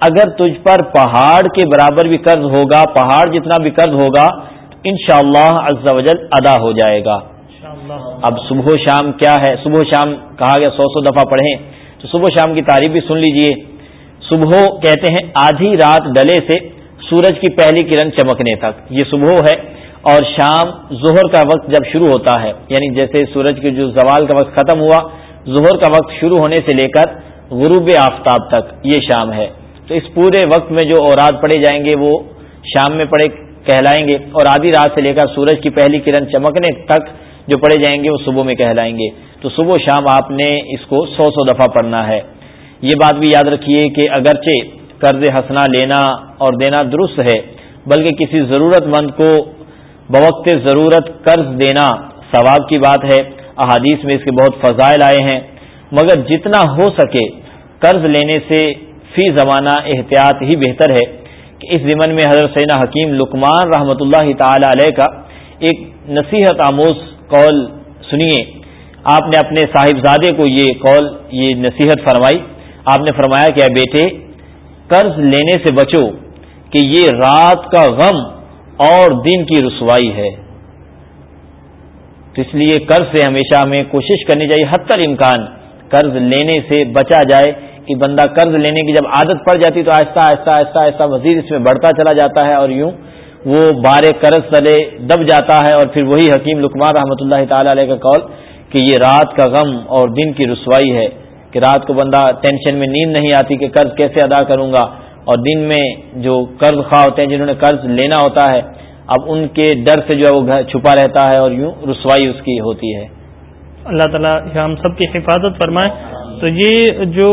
اگر تجھ پر پہاڑ کے برابر بھی قرض ہوگا پہاڑ جتنا بھی قرض ہوگا ان شاء اللہ وجل ادا ہو جائے گا۔ اب صبح و شام کیا ہے؟ صبح و شام کہا گیا سو سو دفعہ پڑھیں۔ تو صبح و شام کی تعریف بھی سن لیجیے۔ صبح کہتے ہیں آدھی رات ڈلے سے سورج کی پہلی کرن چمکنے تک۔ یہ صبح ہے اور شام ظہر کا وقت جب شروع ہوتا ہے یعنی جیسے سورج کے جو زوال کا وقت ختم ہوا ظہر کا وقت شروع ہونے سے لے کر غروب آفتاب تک یہ شام ہے۔ تو اس پورے وقت میں جو اوراد پڑے جائیں گے وہ شام میں پڑے کہلائیں گے اور آدھی رات سے لے کر سورج کی پہلی کرن چمکنے تک جو پڑے جائیں گے وہ صبح میں کہلائیں گے۔ تو صبح و شام آپ نے اس کو سو سو دفعہ پڑھنا ہے۔ یہ بات بھی یاد رکھیے کہ اگرچہ قرض ہنسنا لینا اور دینا درست ہے، بلکہ کسی ضرورت مند کو بوقت ضرورت قرض دینا ثواب کی بات ہے۔ احادیث میں اس کے بہت فضائل آئے ہیں۔ مگر جتنا ہو سکے قرض لینے سے فی زمانہ احتیاط ہی بہتر ہے کہ اس ضمن میں حضرت سینا حکیم لکمان رحمۃ اللہ تعالی علیہ کا ایک نصیحت آموز قول سنیے۔ آپ نے اپنے صاحبزادے کو یہ قول، یہ نصیحت فرمائی۔ آپ نے فرمایا کہ اے بیٹے، قرض لینے سے بچو کہ یہ رات کا غم اور دن کی رسوائی ہے۔ تو اس لیے قرض سے ہمیشہ ہمیں کوشش کرنی چاہیے، حتی امکان قرض لینے سے بچا جائے۔ کہ بندہ قرض لینے کی جب عادت پڑ جاتی تو آہستہ آہستہ آہستہ آہستہ وزیر اس میں بڑھتا چلا جاتا ہے اور یوں وہ بارے قرض تلے دب جاتا ہے اور پھر وہی حکیم لکمان رحمۃ اللہ تعالی علیہ کا قول کہ یہ رات کا غم اور دن کی رسوائی ہے کہ رات کو بندہ ٹینشن میں نیند نہیں آتی کہ قرض کیسے ادا کروں گا اور دن میں جو قرض خواہ ہوتے ہیں جنہوں نے قرض لینا ہوتا ہے، اب ان کے ڈر سے جو ہے وہ چھپا رہتا ہے اور یوں رسوائی اس کی ہوتی ہے۔ اللہ تعالیٰ ہم سب کی حفاظت فرمائے۔ تو یہ جو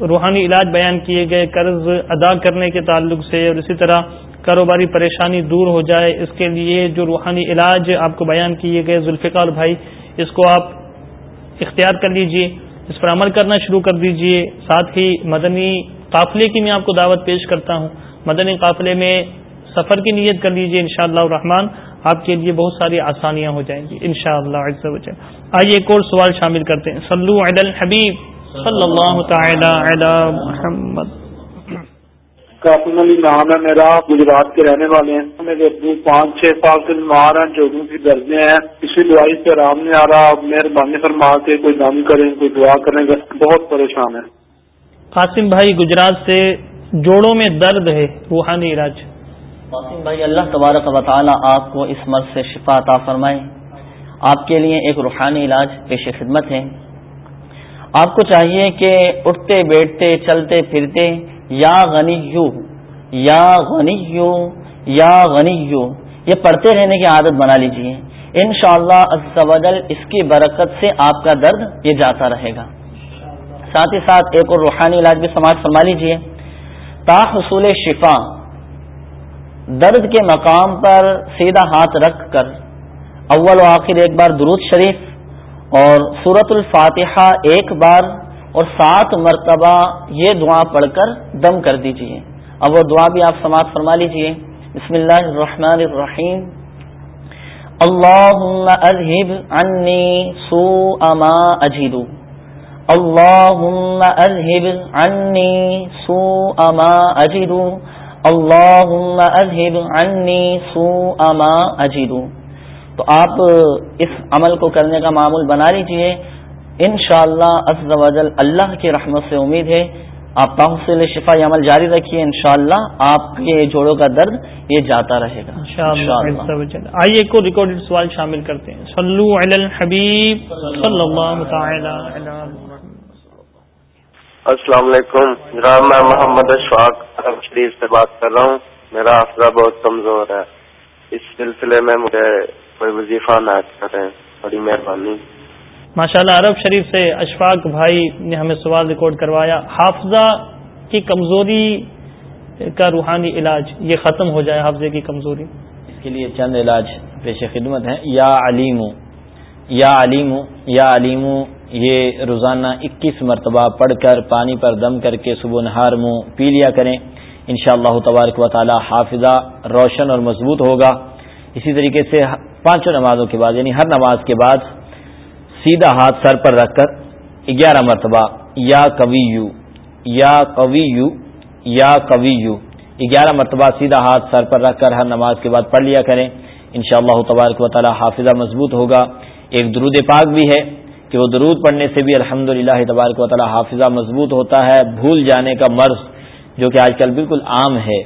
روحانی علاج بیان کیے گئے قرض ادا کرنے کے تعلق سے اور اسی طرح کاروباری پریشانی دور ہو جائے، اس کے لیے جو روحانی علاج آپ کو بیان کیے گئے ذوالفقار بھائی، اس کو آپ اختیار کر لیجیے، اس پر عمل کرنا شروع کر دیجیے۔ ساتھ ہی مدنی قافلے کی میں آپ کو دعوت پیش کرتا ہوں۔ مدنی قافلے میں سفر کی نیت کر لیجیے ان شاء اللہ آپ کے لیے بہت ساری آسانیاں ہو جائیں گی ان شاء اللہ آئیے ایک اور سوال شامل کرتے ہیں۔ سلو عید الحبیب۔ صلی اللہ تعالی علی محمد۔ کافی علی نام ہے میرا گجرات کے رہنے والے ہیں۔ میرے ابو پانچ چھ سال سے بیمار ہیں جوگوں کی درجے ہیں کسی دوائی سے آرام نہیں آ رہا۔ مہربانی فرما کے کوئی دم کریں کوئی دعا کریں۔ گے بہت پریشان ہے قاسم بھائی گجرات سے جوڑوں میں درد ہے روحانی علاج۔ قاسم بھائی اللہ تبارک و تعالی آپ کو اس مرض سے شفا عطا فرمائے۔ آپ کے لیے ایک روحانی علاج پیش خدمت ہے۔ آپ کو چاہیے کہ اٹھتے بیٹھتے چلتے پھرتے یا غنی یو یا غنی یو یا غنی یو یہ پڑھتے رہنے کی عادت بنا لیجیے ان شاء اللہ اس کی برکت سے آپ کا درد یہ جاتا رہے گا۔ ساتھ ہی ساتھ ایک اور روحانی علاج بھی سماج فرما لیجیے تا حصول شفا، درد کے مقام پر سیدھا ہاتھ رکھ کر، اول و آخر ایک بار درود شریف اور صورت الفاتحہ ایک بار اور سات مرتبہ یہ دعا پڑھ کر دم کر دیجیے۔ اب وہ دعا بھی آپ سماعت فرما لیجیے۔ بسم اللہ الرحمن الرحیم۔ اللہم اذہب عنی سوء ما اجدو اللہم اذہب عنی سوء ما اجدو اللہم اذہب عنی سوء ما اجدو تو آپ اس عمل کو کرنے کا معمول بنا لیجیے۔ انشاءاللہ عز و جل اللہ کی رحمت سے امید ہے۔ آپ تحصیل شفا یہ عمل جاری رکھیے انشاءاللہ آپ کے جوڑوں کا درد یہ جاتا رہے گا۔ آئیے ایک کو ریکارڈڈ سوال شامل کرتے ہیں۔ صلو علی الحبیب صلی اللہ تعالی علی السلام علیکم۔ جناب میں محمد اشفاق عرب شریف سے بات کر رہا ہوں۔ میرا حافظہ بہت کمزور ہے۔ اس سلسلے میں مجھے کوئی وظیفہ نائب کریں بڑی مہربانی۔ ماشاء اللہ عرب شریف سے اشفاق بھائی نے ہمیں سوال ریکارڈ کروایا۔ حافظہ کی کمزوری کا روحانی علاج یہ ختم ہو جائے حافظے کی کمزوری۔ اس کے لیے چند علاج پیش خدمت ہیں۔ یا علیم یا علیم یا علیم یہ روزانہ اکیس مرتبہ پڑھ کر پانی پر دم کر کے صبح نہار منہ پی لیا کریں۔ ان شاء اللہ تبارک و تعالی حافظہ روشن اور مضبوط ہوگا۔ اسی طریقے سے پانچوں نمازوں کے بعد یعنی ہر نماز کے بعد سیدھا ہاتھ سر پر رکھ کر، گیارہ مرتبہ، یا کبھی یو یا کبھی یو یا کبیو گیارہ مرتبہ سیدھا ہاتھ سر پر رکھ کر ہر نماز کے بعد پڑھ لیا کریں۔ ان شاء اللہ تبارک و تعالی حافظہ مضبوط ہوگا۔ ایک درود پاک بھی ہے کہ وہ درود پڑھنے سے بھی الحمد للہ تبارک و تعالی حافظہ مضبوط ہوتا ہے۔ بھول جانے کا مرض، جو کہ آج کل بالکل عام ہے۔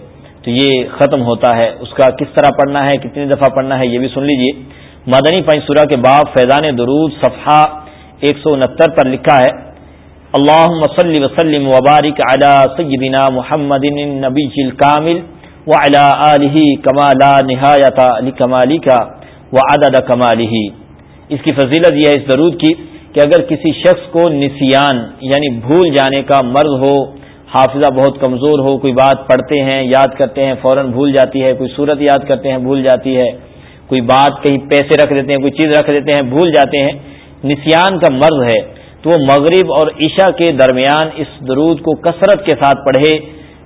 تو یہ ختم ہوتا ہے۔ اس کا کس طرح پڑھنا ہے، کتنی دفعہ پڑھنا ہے، یہ بھی سن لیجیے مدنی پنچورہ کے باب فیضان درود، صفحہ ایک سو انہتر پر لکھا ہے اللہ وسلم وسلم وبارک علی سیدنا محمد نبی الکامل وعلى آلہ کمالا نہایت کمالی کا و عدد کمالی اس کی فضیلت یہ ہے اس درود کی کہ اگر کسی شخص کو نسیان یعنی بھول جانے کا مرض ہو حافظہ بہت کمزور ہو، کوئی بات پڑھتے ہیں، یاد کرتے ہیں، فوراً بھول جاتی ہے، کوئی صورت یاد کرتے ہیں، بھول جاتی ہے، کوئی بات کہیں پیسے رکھ دیتے ہیں، کوئی چیز رکھ دیتے ہیں، بھول جاتے ہیں، نسیان کا مرض ہے۔ تو وہ مغرب اور عشاء کے درمیان اس درود کو کثرت کے ساتھ پڑھے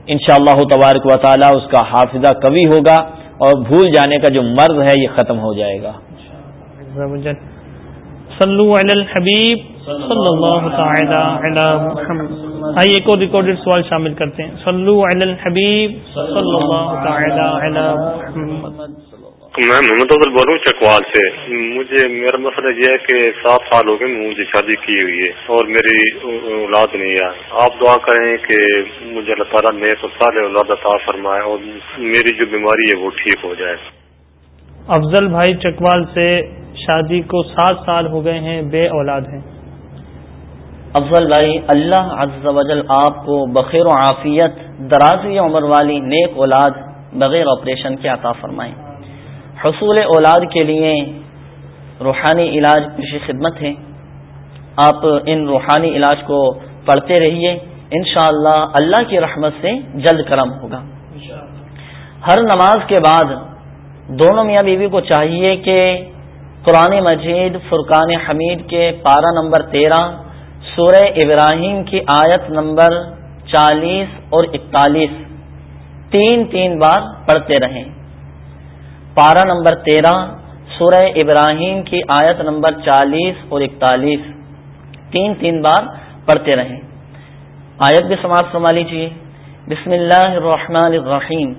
ان شاء اللہ تبارک و تعالی اس کا حافظہ کبھی ہوگا اور بھول جانے کا جو مرض ہے، یہ ختم ہو جائے گا۔ صلو علی الحبیب۔ صلی اللہ تعالی علی محمد. آئیے ایک اور ریکارڈڈ سوال شامل کرتے ہیں. صلو علی الحبیب صلی اللہ تعالی علی محمد. میں محمد افضل بول رہا ہوں چکوال سے. مجھے میرا مسئلہ یہ ہے کہ سات سال ہو گئے مجھے شادی کی ہوئی ہے اور میری اولاد نہیں ہے۔ آپ دعا کریں کہ مجھے اللہ تعالیٰ نے تو سارے اولاد عطا فرمائے اور میری جو بیماری ہے وہ ٹھیک ہو جائے۔ افضل بھائی چکوال سے شادی کو سات سال ہو گئے ہیں بے اولاد ہیں۔ افضل بھائی اللہ عز و جل آپ کو بخیر و عافیت درازی عمر والی نیک اولاد بغیر آپریشن کے عطا فرمائیں حصول اولاد کے لیے روحانی علاج پیشی خدمت ہے۔ آپ ان روحانی علاج کو پڑھتے رہیے۔ انشاءاللہ اللہ اللہ کی رحمت سے جلد کرم ہوگا۔ ہر نماز کے بعد دونوں میاں بیوی کو چاہیے کہ قرآن مجید فرقان حمید کے پارہ نمبر تیرہ سورہ ابراہیم کی آیت نمبر چالیس اور اکتالیس۔ تین تین بار پڑھتے رہیں۔ پارہ نمبر تیرہ، سورہ ابراہیم کی آیت نمبر چالیس اور اکتالیس۔ تین تین بار پڑھتے رہیں۔ آیت بھی سماعت فرما لیجیے بسم اللہ الرحمن الرحیم۔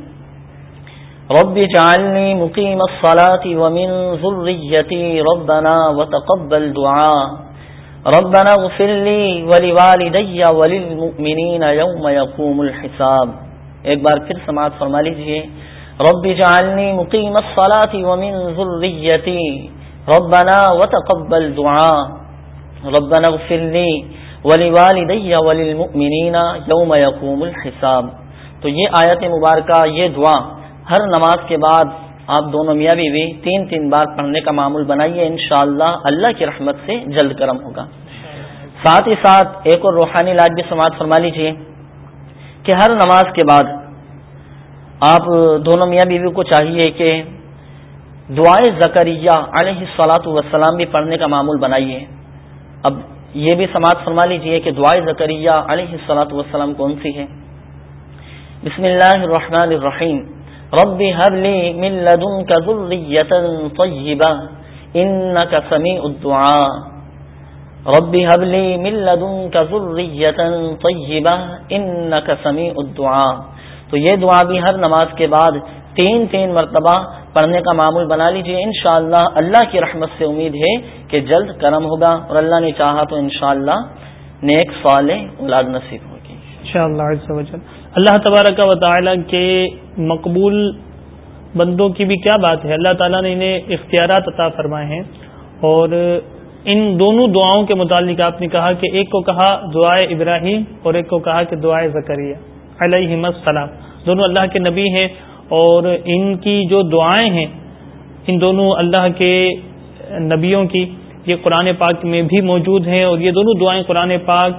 رب جعلنی مقیم الصلاة ومن ذریتی ربنا وتقبل دعا۔ ربنا اغفر لی ولوالدی وللمؤمنین یوم یقوم الحساب۔ ایک بار پھر سماعت فرما لیجیے رب جعلني مقيم الصلاة ومن ذريتي۔ ربنا وتقبل دعاء۔ ربنا اغفر لي ولوالدي وللمؤمنين يوم يقوم الحساب۔ تو یہ آیت مبارکہ، یہ دعا ہر نماز کے بعد آپ دونوں میاں بھی, بھی تین تین بار پڑھنے کا معمول بنائیے انشاءاللہ اللہ کی رحمت سے جلد کرم ہوگا۔ ساتھ ہی ساتھ ایک اور روحانی لاج بھی سماعت فرما لیجیے کہ ہر نماز کے بعد آپ دونوں میاں بیوی کو چاہیے کہ دعائے زکریہ علیہ سلاۃ وسلام بھی پڑھنے کا معمول بنائیے۔ اب یہ بھی سماعت فرما لیجیے کہ دعائے زکریہ علیہ سلاۃ وسلام کون سی ہے بسم اللہ الرحمن الرحیم۔ رب هب لي من لدنك ذرية طيبة إنك سميع الدعاء. رب هب لي من لدنك ذرية طيبة إنك سميع الدعاء. تو یہ دعا بھی ہر نماز کے بعد تین تین مرتبہ پڑھنے کا معمول بنا لیجیے انشاءاللہ اللہ کی رحمت سے امید ہے کہ جلد کرم ہوگا اور اللہ نے چاہا تو انشاءاللہ نیک صالح اولاد نصیب ہوگی۔ انشاءاللہ عز و جل۔ اللہ تبارک و تعالی کے مقبول بندوں کی بھی کیا بات ہے؟ اللہ تعالیٰ نے انہیں اختیارات عطا فرمائے ہیں اور ان دونوں دعاؤں کے متعلق آپ نے کہا کہ ایک کو کہا دعائے ابراہیم اور ایک کو کہا کہ دعائے زکریہ علیہ السلام۔ دونوں اللہ کے نبی ہیں اور ان کی جو دعائیں ہیں، ان دونوں اللہ کے نبیوں کی، یہ قرآن پاک میں بھی موجود ہیں اور یہ دونوں دعائیں قرآن پاک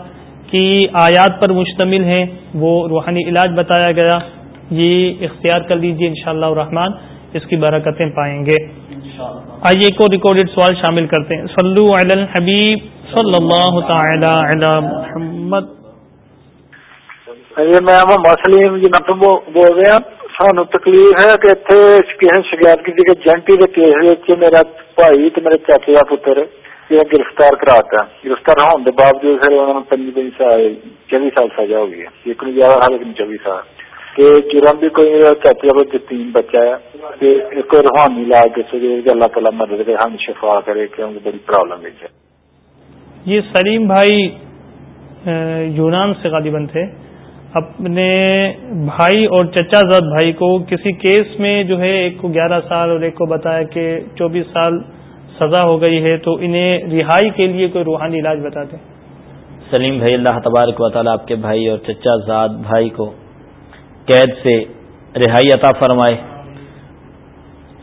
کی آیات پر مشتمل ہیں وہ روحانی علاج بتایا گیا۔ یہ اختیار کر لیجیے ان شاء اللہ الرحمٰن اس کی برکتیں پائیں گے۔ آئیے کو ریکارڈیڈ سوال شامل کرتے ہیں۔ صلو علی الحبیب صلی اللہ تعالی علی محمد۔ جی میں مسلیم جی میں بول رہا سانو تکلیف ہے کہ اتنے کسی شکایت کی کہ جنٹی کے کیس میرا بھائی میرے چاچے کا پتر۔ یہ گرفتار کراتا ہے گرفتار ہونے کے باوجود پھر انہوں نے پنجی پنجی سال چوبی سال سزا ہو گئی ہے ایک گیارہ سال لیکن چوبیس سال کہ جرم بھی کوئی چاچی کا تین بچہ ہے کہ ایک روحانی علاج کے سجے اللہ تعالیٰ مدد کرے ہم شفا کرے کیونکہ بڑی پرابلم ہے یہ سلیم بھائی یونان سے غالباً تھے اپنے بھائی اور چچا زاد بھائی کو کسی کیس میں جو ہے ایک کو گیارہ سال اور ایک کو بتایا کہ چوبیس سال سزا ہو گئی ہے تو انہیں رہائی کے لیے کوئی روحانی علاج بتا دیں۔ سلیم بھائی، اللہ تبارک و تعالیٰ آپ کے بھائی اور چچا زاد بھائی کو قید سے رہائی عطا فرمائے۔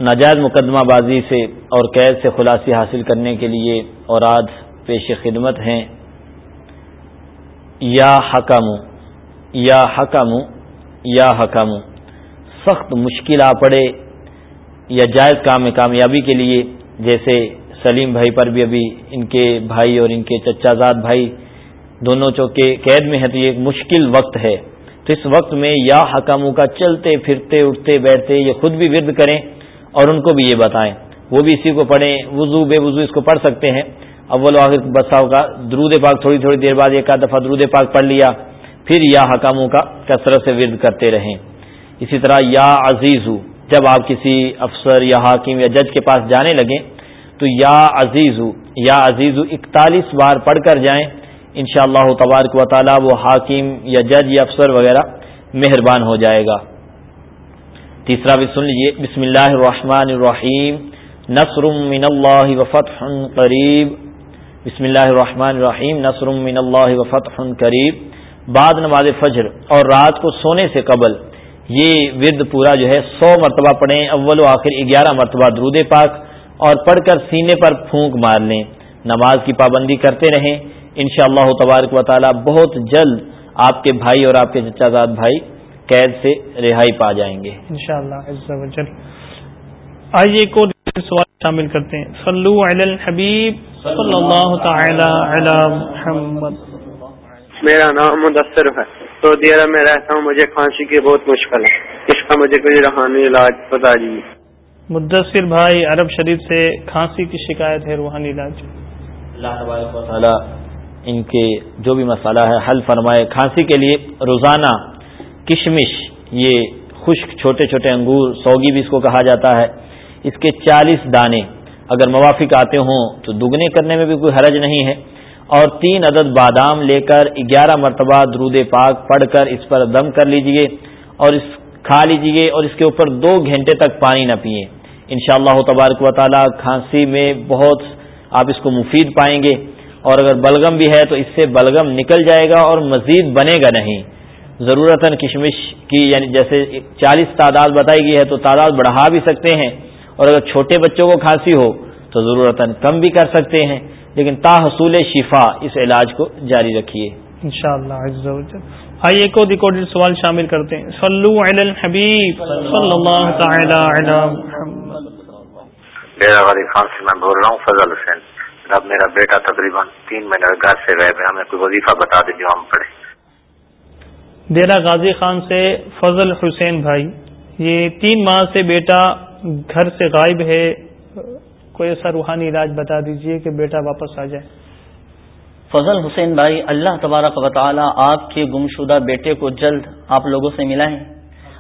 ناجائز مقدمہ بازی سے اور قید سے خلاصی حاصل کرنے کے لیے اور آج پیش خدمت ہیں۔ یا حکم یا حکم یا حکم سخت مشکل آ پڑے یا جائز کام میں کامیابی کے لیے جیسے سلیم بھائی پر بھی ابھی ان کے بھائی اور ان کے چچا زاد بھائی دونوں چوکے قید میں ہے تو یہ ایک مشکل وقت ہے۔ تو اس وقت میں یا حکاموں کا چلتے، پھرتے، اٹھتے، بیٹھتے یہ خود بھی ورد کریں اور ان کو بھی یہ بتائیں۔ وہ بھی اسی کو پڑھیں، وضو، بے وضو اس کو پڑھ سکتے ہیں۔ اول آخر بساؤ کا درود پاک تھوڑی تھوڑی دیر بعد ایک آدھ دفعہ درود پاک پڑھ لیا۔ پھر یا حکاموں کا کثرت سے ورد کرتے رہیں۔ اسی طرح یا عزیز ہوں جب آپ کسی افسر یا حاکم یا جج کے پاس جانے لگیں تو یا عزیز یا عزیز اکتالیس بار پڑھ کر جائیں۔ ان شاء اللہ تبارک و تعالیٰ وہ حاکم یا جج یا افسر وغیرہ مہربان ہو جائے گا۔ تیسرا بھی سن لیجیے بسم اللہ الرحمن الرحیم۔ نصر من اللہ وفتح قریب۔ بسم اللہ الرحمن الرحیم۔ نصر من اللہ وفتح قریب۔ بعد نماز فجر اور رات کو سونے سے قبل یہ ورد پورا جو ہے سو مرتبہ پڑھیں اول و آخر گیارہ مرتبہ درود پاک اور پڑھ کر سینے پر پھونک مار لیں۔ نماز کی پابندی کرتے رہیں۔ ان شاء اللہ تبارک و تعالی بہت جلد آپ کے بھائی اور آپ کے چچا زاد بھائی قید سے رہائی پا جائیں گے۔ آئیے کو سوال شامل کرتے ہیں۔ صلو علی الحبیب صلی اللہ تعالی علی محمد۔ میرا نام مدثر ہے۔ تو دیرہ میں رہتا ہوں مجھے کھانسی کی بہت مشکل ہے۔ اس کا مجھے کوئی روحانی علاج بتا دیجیے مدثر بھائی عرب شریف سے کھانسی کی شکایت ہے روحانی علاج۔ اللہ تعالی ان کے جو بھی مسئلہ ہے حل فرمائے۔ کھانسی کے لیے روزانہ کشمش یہ خشک چھوٹے چھوٹے انگور سوگی بھی اس کو کہا جاتا ہے۔ اس کے چالیس دانے اگر موافق آتے ہوں تو دگنے کرنے میں بھی کوئی حرج نہیں ہے۔ اور تین عدد بادام لے کر گیارہ مرتبہ درود پاک پڑھ کر اس پر دم کر لیجیے اور اس کھا لیجیے اور اس کے اوپر دو گھنٹے تک پانی نہ پئیں ان شاء اللہ تبارک و تعالی کھانسی میں بہت آپ اس کو مفید پائیں گے۔ اور اگر بلغم بھی ہے تو اس سے بلغم نکل جائے گا اور مزید بنے گا نہیں۔ ضرورت کشمش کی یعنی جیسے چالیس تعداد بتائی گئی ہے تو تعداد بڑھا بھی سکتے ہیں۔ اور اگر چھوٹے بچوں کو کھانسی ہو تو ضرورت کم بھی کر سکتے ہیں۔ لیکن تاحصول شفا اس علاج کو جاری رکھیے۔ انشاءاللہ آئیے کو ریکارڈیڈ سوال شامل کرتے ہیں۔ صلو علی الحبیب صلی اللہ تعالی علی محمد۔ میرا غریب خان سے میں بول رہا ہوں فضل حسین۔ اب میرا بیٹا تقریباً تین مہینے گھر سے گئے ہمیں کوئی وظیفہ بتا دیں جو ہم پڑھیں۔ ڈیرا غازی خان سے فضل حسین بھائی یہ تین ماہ سے بیٹا گھر سے غائب ہے۔ کوئی ایسا روحانی علاج بتا دیجیے کہ بیٹا واپس آ جائے۔ فضل حسین بھائی، اللہ تبارک و تعالی آپ کے گمشدہ بیٹے کو جلد آپ لوگوں سے ملا ہے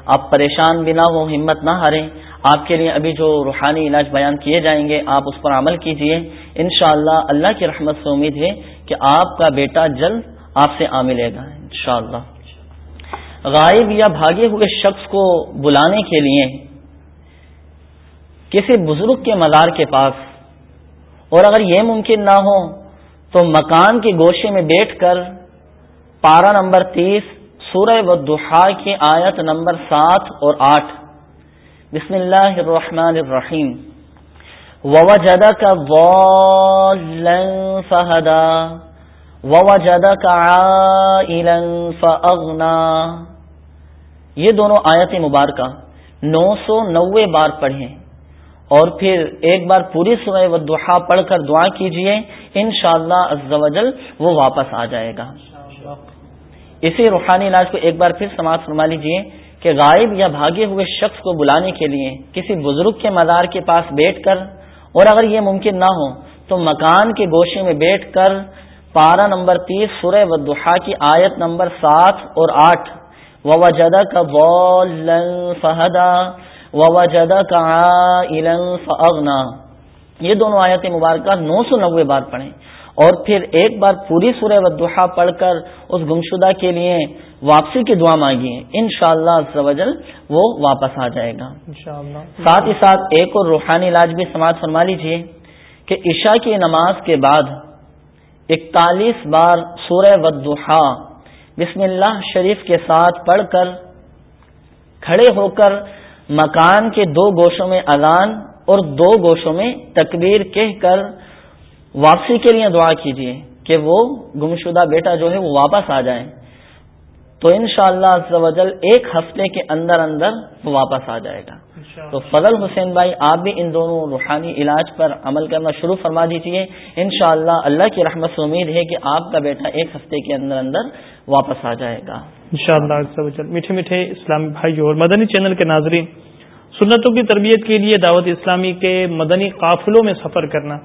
آپ پریشان بھی نہ ہو ہمت نہ ہاریں۔ آپ کے لیے ابھی جو روحانی علاج بیان کیے جائیں گے، آپ اس پر عمل کیجیے۔ انشاءاللہ اللہ اللہ کی رحمت سے امید ہے کہ آپ کا بیٹا جلد آپ سے آ ملے گا، انشاءاللہ۔ غائب یا بھاگے ہوئے شخص کو بلانے کے لیے کسی بزرگ کے مزار کے پاس۔ اور اگر یہ ممکن نہ ہو، تو مکان کے گوشے میں بیٹھ کر پارا نمبر تیس، سورہ و دہا کی آیت نمبر سات اور آٹھ۔ بسم اللہ الرحمن الرحیم۔ وجدہ کا فہدا وجدہ کا فغنا یہ دونوں آیت مبارکہ، نو سو نوے بار پڑھیں۔ اور پھر ایک بار پوری سورہ و دہا پڑھ کر دعا کیجیے ان شاء اللہ وہ واپس آ جائے گا۔ اسی روحانی علاج کو ایک بار پھر سماعت فرما لیجیے کہ غائب یا بھاگے ہوئے شخص کو بلانے کے لیے کسی بزرگ کے مزار کے پاس بیٹھ کر، اور اگر یہ ممکن نہ ہو، تو مکان کے گوشے میں بیٹھ کر پارا نمبر تیس سورہ ودحا کی آیت نمبر سات اور آٹھ۔ وجدہ کا وجدہ کا یہ دونوں آیت مبارکہ نو سو نوے بار پڑھیں۔ اور پھر ایک بار پوری سورہ ودحا پڑھ کر اس گمشدہ کے لیے واپسی کی دعا مانگی۔ ان شاء اللہ وہ واپس آ جائے گا۔ ساتھ ہی ساتھ ایک اور روحانی علاج بھی سماعت فرما لیجیے کہ عشاء کی نماز کے بعد اکتالیس بار سورہ ودحا بسم اللہ شریف کے ساتھ پڑھ کر کھڑے ہو کر مکان کے دو گوشوں میں اذان اور دو گوشوں میں تکبیر کہہ کر واپسی کے لیے دعا کیجیے کہ وہ گمشدہ بیٹا جو ہے وہ واپس آ جائیں تو ان شاء اللہ ایک ہفتے کے اندر اندر وہ واپس آ جائے گا۔ تو فضل حسین بھائی آپ بھی ان دونوں روحانی علاج پر عمل کرنا شروع فرما دیجیے ان شاء اللہ اللہ کی رحمت سے امید ہے کہ آپ کا بیٹا ایک ہفتے کے اندر اندر واپس آ جائے گا۔ ان شاء اللہ میٹھے میٹھے اسلامی بھائی اور مدنی چینل کے ناظرین، سنتوں کی تربیت کے لیے دعوت اسلامی کے مدنی قافلوں میں سفر کرنا،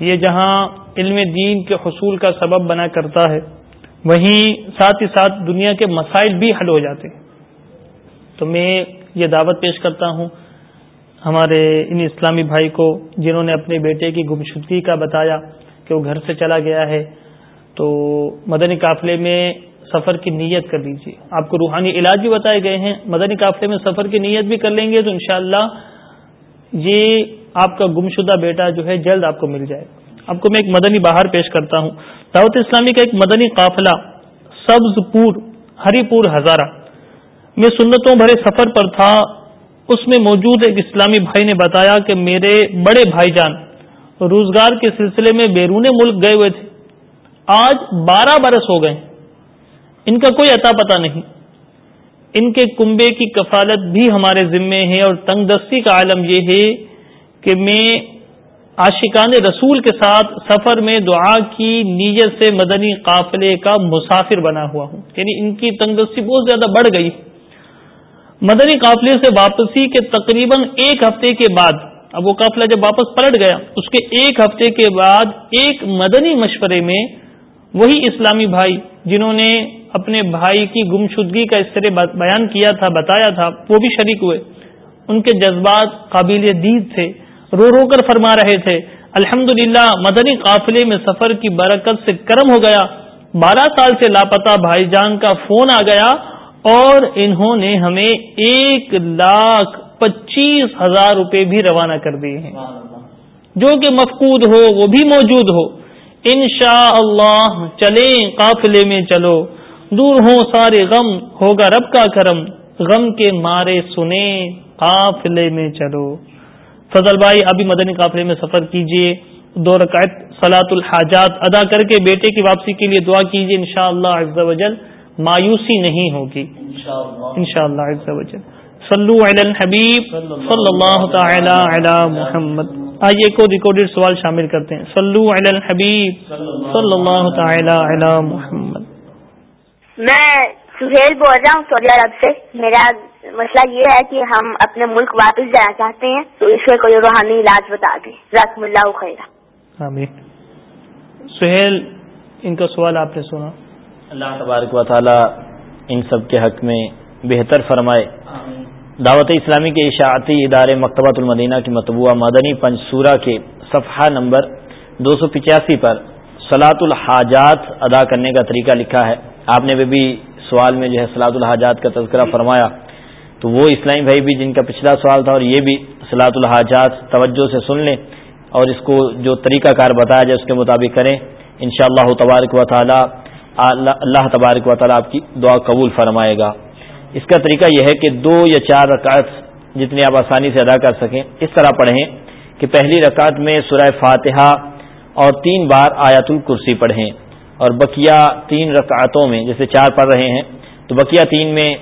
یہ جہاں علم دین کے حصول کا سبب بنا کرتا ہے، وہیں ساتھ ہی ساتھ دنیا کے مسائل بھی حل ہو جاتے ہیں۔ تو میں یہ دعوت پیش کرتا ہوں، ہمارے ان اسلامی بھائی کو، جنہوں نے اپنے بیٹے کی گمشدگی کا بتایا کہ وہ گھر سے چلا گیا ہے، تو مدنی قافلے میں سفر کی نیت کر لیجیے آپ کو روحانی علاج بھی بتائے گئے ہیں، مدنی قافلے میں سفر کی نیت بھی کر لیں گے تو انشاءاللہ یہ آپ کا گمشدہ بیٹا جو ہے جلد آپ کو مل جائے۔ آپ کو میں ایک مدنی باہر پیش کرتا ہوں۔ دعوت اسلامی کا ایک مدنی قافلہ سبز پور ہری پور ہزارہ۔ میں سنتوں بھرے سفر پر تھا۔ اس میں موجود ایک اسلامی بھائی نے بتایا کہ میرے بڑے بھائی جان روزگار کے سلسلے میں بیرون ملک گئے ہوئے تھے۔ آج بارہ برس ہو گئے ان کا کوئی عطا پتہ نہیں۔ ان کے کنبے کی کفالت بھی ہمارے ذمے ہے اور تنگ دستی کا عالم یہ ہے کہ میں عاشقان رسول کے ساتھ سفر میں دعا کی نیت سے مدنی قافلے کا مسافر بنا ہوا ہوں۔ یعنی ان کی تنگ دستی بہت زیادہ بڑھ گئی۔ مدنی قافلے سے واپسی کے تقریباً ایک ہفتے کے بعد، اب وہ قافلہ جب واپس پلٹ گیا، اس کے ایک ہفتے کے بعد ایک مدنی مشورے میں وہی اسلامی بھائی جنہوں نے اپنے بھائی کی گمشدگی کا اس طرح بیان کیا تھا بتایا تھا وہ بھی شریک ہوئے۔ ان کے جذبات قابل دید تھے رو رو کر فرما رہے تھے۔ الحمد مدنی قافلے میں سفر کی برکت سے کرم ہو گیا۔ بارہ سال سے لاپتا بھائی جان کا فون آ گیا اور انہوں نے ہمیں ایک لاکھ پچیس ہزار روپے بھی روانہ کر دیے ہیں۔ جو کہ مفقود ہو وہ بھی موجود ہو۔ انشاء اللہ چلیں قافلے میں چلو۔ دور ہوں سارے غم ہوگا رب کا کرم۔ غم کے مارے سنے قافلے میں چلو۔ فضل بھائی ابھی مدنی قافلے میں سفر کیجیے دو رکعت سلاۃ الحاجات ادا کر کے بیٹے کی واپسی کے لیے دعا کیجیے ان شاء اللہ مایوسی نہیں ہوگی۔ ان شاء اللہ صلو علی الحبیب صلی اللہ تعالی علی محمد۔ آئیے کو ریکارڈیڈ سوال شامل کرتے ہیں. صلو علی الحبیب. صلی اللہ تعالی علی محمد. میں سہیل بول رہا ہوں سعودی عرب سے. میرا مسئلہ یہ ہے کہ ہم اپنے ملک واپس جانا چاہتے ہیں تو اس میں کوئی روحانی علاج بتا دیں. رقم اللہ خیر سہیل ان کا سوال آپ نے سنا. اللہ تبارک و تعالی ان سب کے حق میں بہتر فرمائے. دعوت اسلامی کے اشاعتی ادارے مکتبۃ المدینہ کی مطبوعہ مدنی پنجسورہ کے صفحہ نمبر دو سو پچاسی پر سلاۃ الحاجات ادا کرنے کا طریقہ لکھا ہے۔ آپ نے بھی سوال میں جو ہے سلاد الحاجات کا تذکرہ فرمایا۔ تو وہ اسلامی بھائی بھی جن کا پچھلا سوال تھا اور یہ بھی سلاد الحاجات توجہ سے سن لیں اور اس کو جو طریقہ کار بتایا جائے اس کے مطابق کریں۔ ان شاء اللہ تبارک و تعالیٰ اللہ تبارک و تعالیٰ آپ کی دعا قبول فرمائے گا۔ اس کا طریقہ یہ ہے کہ دو یا چار رکعت جتنی آپ آسانی سے ادا کر سکیں۔ اس طرح پڑھیں کہ پہلی رکعت میں سورہ فاتحہ اور تین بار آیات الکرسی پڑھیں۔ اور بقیہ تین رکعتوں میں جیسے چار پڑھ رہے ہیں، تو بقیہ تین میں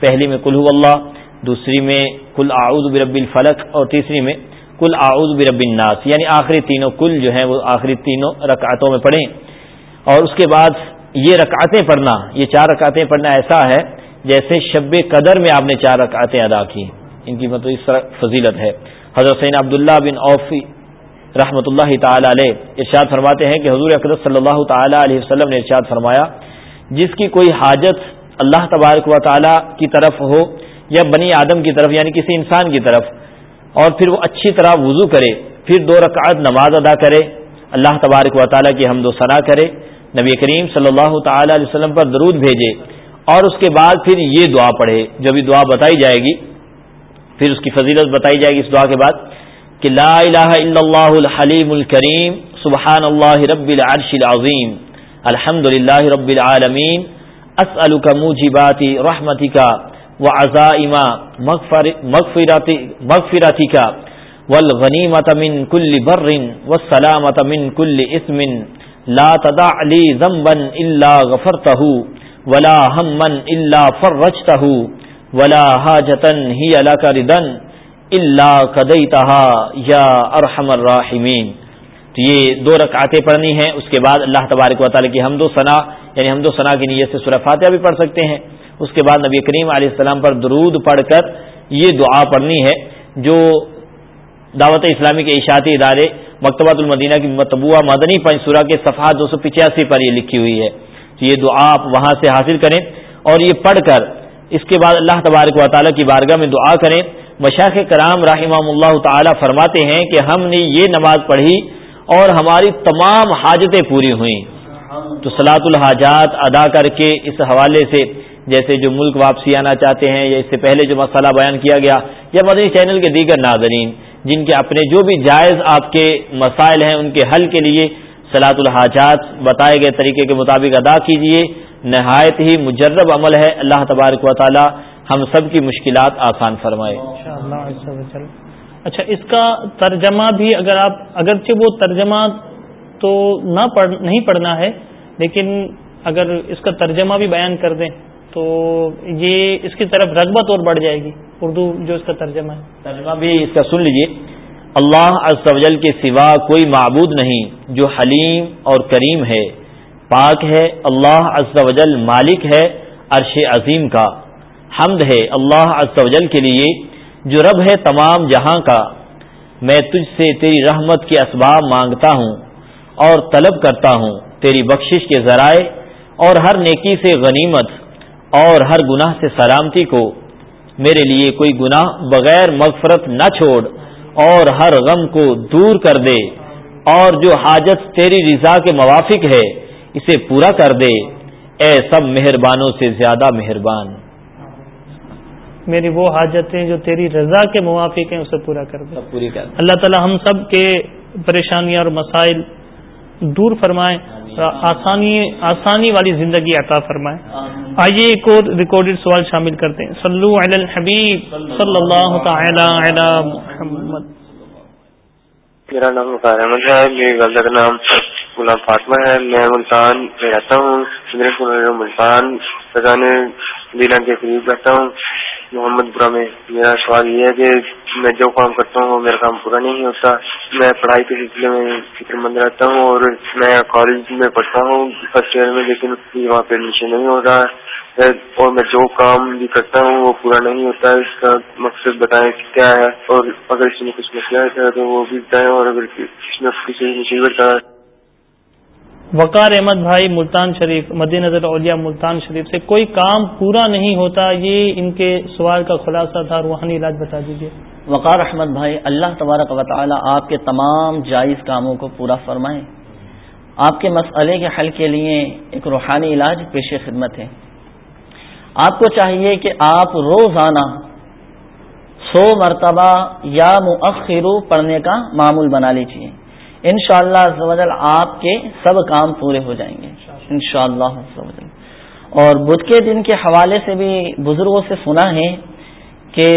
پہلی میں کل اللہ، دوسری میں کل آؤز برب الفلق اور تیسری میں کل آؤز برب الناس۔ یعنی آخری تینوں کل جو ہیں وہ آخری تینوں رکعتوں میں پڑھیں۔ اور اس کے بعد یہ رکعتیں پڑھنا، یہ چار رکعتیں پڑھنا ایسا ہے جیسے شب قدر میں آپ نے چار رکعتیں ادا کی۔ ان کی مطلب اس طرح فضیلت ہے۔ حضرت سین عبداللہ بن اوفی رحمۃ اللہ تعالی علیہ ارشاد فرماتے ہیں کہ حضور اقدس صلی اللہ تعالی علیہ وسلم نے ارشاد فرمایا، جس کی کوئی حاجت اللہ تبارک و تعالی کی طرف ہو یا بنی آدم کی طرف یعنی کسی انسان کی طرف، اور پھر وہ اچھی طرح وضو کرے، پھر دو رکعت نماز ادا کرے، اللہ تبارک و تعالیٰ کی حمد و ثنا کرے، نبی کریم صلی اللہ تعالی علیہ وسلم پر درود بھیجے اور اس کے بعد پھر یہ دعا پڑھے۔ جو بھی دعا بتائی جائے گی، پھر اس کی فضیلت بتائی جائے گی اس دعا کے بعد کہ لا الہ الا اللہ الحلیم الکریم، سبحان اللہ رب العرش العظیم، الحمد للہ رب العالمین، اسألک موجبات رحمتک وعزائم مغفرتک، والغنیمت من کل بر والسلامت من کل اسم لا تدع لی ذنبا الا غفرته۔ ولا ہما الا فرجته ولا حاجتا ہی لك ردا الا قضیتها یا ارحم الراحمین تو یہ دو رکعتیں پڑھنی ہیں، اس کے بعد اللہ تبارک و تعالی کی حمد و ثنا یعنی حمد و ثنا کی نیت سے سورہ فاتحہ بھی پڑھ سکتے ہیں۔ اس کے بعد نبی کریم علیہ السلام پر درود پڑھ کر یہ دعا پڑھنی ہے، جو دعوت اسلامی کے اشاعتی ادارے مکتبۃ المدینہ کی متبوعہ مدنی پنچورہ کے صفحہ دو سو پچاسی پر یہ لکھی ہوئی ہے۔ یہ دعا آپ وہاں سے حاصل کریں اور یہ پڑھ کر اس کے بعد اللہ تبارک و تعالیٰ کی بارگاہ میں دعا کریں۔ مشاق کرام رحمہ اللہ تعالیٰ فرماتے ہیں کہ ہم نے یہ نماز پڑھی اور ہماری تمام حاجتیں پوری ہوئیں۔ تو سلاۃ الحاجات ادا کر کے اس حوالے سے جیسے جو ملک واپسی آنا چاہتے ہیں یا اس سے پہلے جو مسئلہ بیان کیا گیا یا مدنی چینل کے دیگر ناظرین جن کے اپنے جو بھی جائز آپ کے مسائل ہیں ان کے حل کے لیے سلاۃ الحاجات بتائے گئے طریقے کے مطابق ادا کیجیے نہایت ہی مجرب عمل ہے۔ اللہ تبارک و تعالی ہم سب کی مشکلات آسان فرمائے۔ اچھا اس کا ترجمہ بھی اگر آپ اگرچہ وہ ترجمہ تو نہ پڑھ نہیں پڑھنا ہے لیکن اگر اس کا ترجمہ بھی بیان کر دیں تو یہ اس کی طرف رغبت اور بڑھ جائے گی۔ اردو جو اس کا ترجمہ ہے۔ ترجمہ بھی اس کا سن لیجیے اللہ جل کے سوا کوئی معبود نہیں جو حلیم اور کریم ہے۔ پاک ہے اللہ جل مالک ہے عرش عظیم کا۔ حمد ہے اللہ جل کے لیے جو رب ہے تمام جہاں کا۔ میں تجھ سے تیری رحمت کے اسباب مانگتا ہوں اور طلب کرتا ہوں تیری بخشش کے ذرائع اور ہر نیکی سے غنیمت اور ہر گناہ سے سلامتی کو۔ میرے لیے کوئی گناہ بغیر مغفرت نہ چھوڑ۔ اور ہر غم کو دور کر دے اور جو حاجت تیری رضا کے موافق ہے اسے پورا کر دے۔ اے سب مہربانوں سے زیادہ مہربان۔ میری وہ حاجتیں جو تیری رضا کے موافق ہیں اسے پورا کر دے۔ پوری کر اللہ تعالی ہم سب کے پریشانیاں اور مسائل دور فرمائیں آسانی آسانی والی زندگی عطا فرمائے آئیے ایک اور ریکارڈیڈ سوال شامل کرتے ہیں۔ صلو علی الحبیب صلی اللہ تعالی علی محمد۔ میرا نام مختار احمد ہے میری والدہ کا نام غلام فاطمہ ہے۔ میں ملتان میں رہتا ہوں ملتان سزان دینا کے قریب رہتا ہوں۔ محمد پورہ میں میرا سوال یہ ہے کہ میں جو کام کرتا ہوں وہ میرا کام پورا نہیں ہوتا۔ میں پڑھائی کے سلسلے میں فکر مند رہتا ہوں اور میں کالج میں پڑھتا ہوں فرسٹ ایئر میں، لیکن وہاں پہ ایڈمیشن نہیں ہو رہا اور میں جو کام بھی کرتا ہوں وہ پورا نہیں ہوتا اس کا مقصد بتائیں کیا ہے؟ اور اگر اس میں کچھ مسئلہ ہے تو وہ بھی بتائیں اور اگر اس میں کسی مصیبت کا وقار احمد بھائی، ملتان شریف مد نظر اولیا ملتان شریف سے کوئی کام پورا نہیں ہوتا، یہ ان کے سوال کا خلاصہ تھا، روحانی علاج بتا دیجیے وقار احمد بھائی، اللہ تبارک و تعالی آپ کے تمام جائز کاموں کو پورا فرمائیں آپ کے مسئلے کے حل کے لیے ایک روحانی علاج پیش خدمت ہے۔ آپ کو چاہیے کہ آپ روزانہ سو مرتبہ یا مؤخرو پڑھنے کا معمول بنا لیجیے ان شاء اللہ آپ کے سب کام پورے ہو جائیں گے۔ ان شاء اللہ اور بدھ کے دن کے حوالے سے بھی بزرگوں سے سنا ہے کہ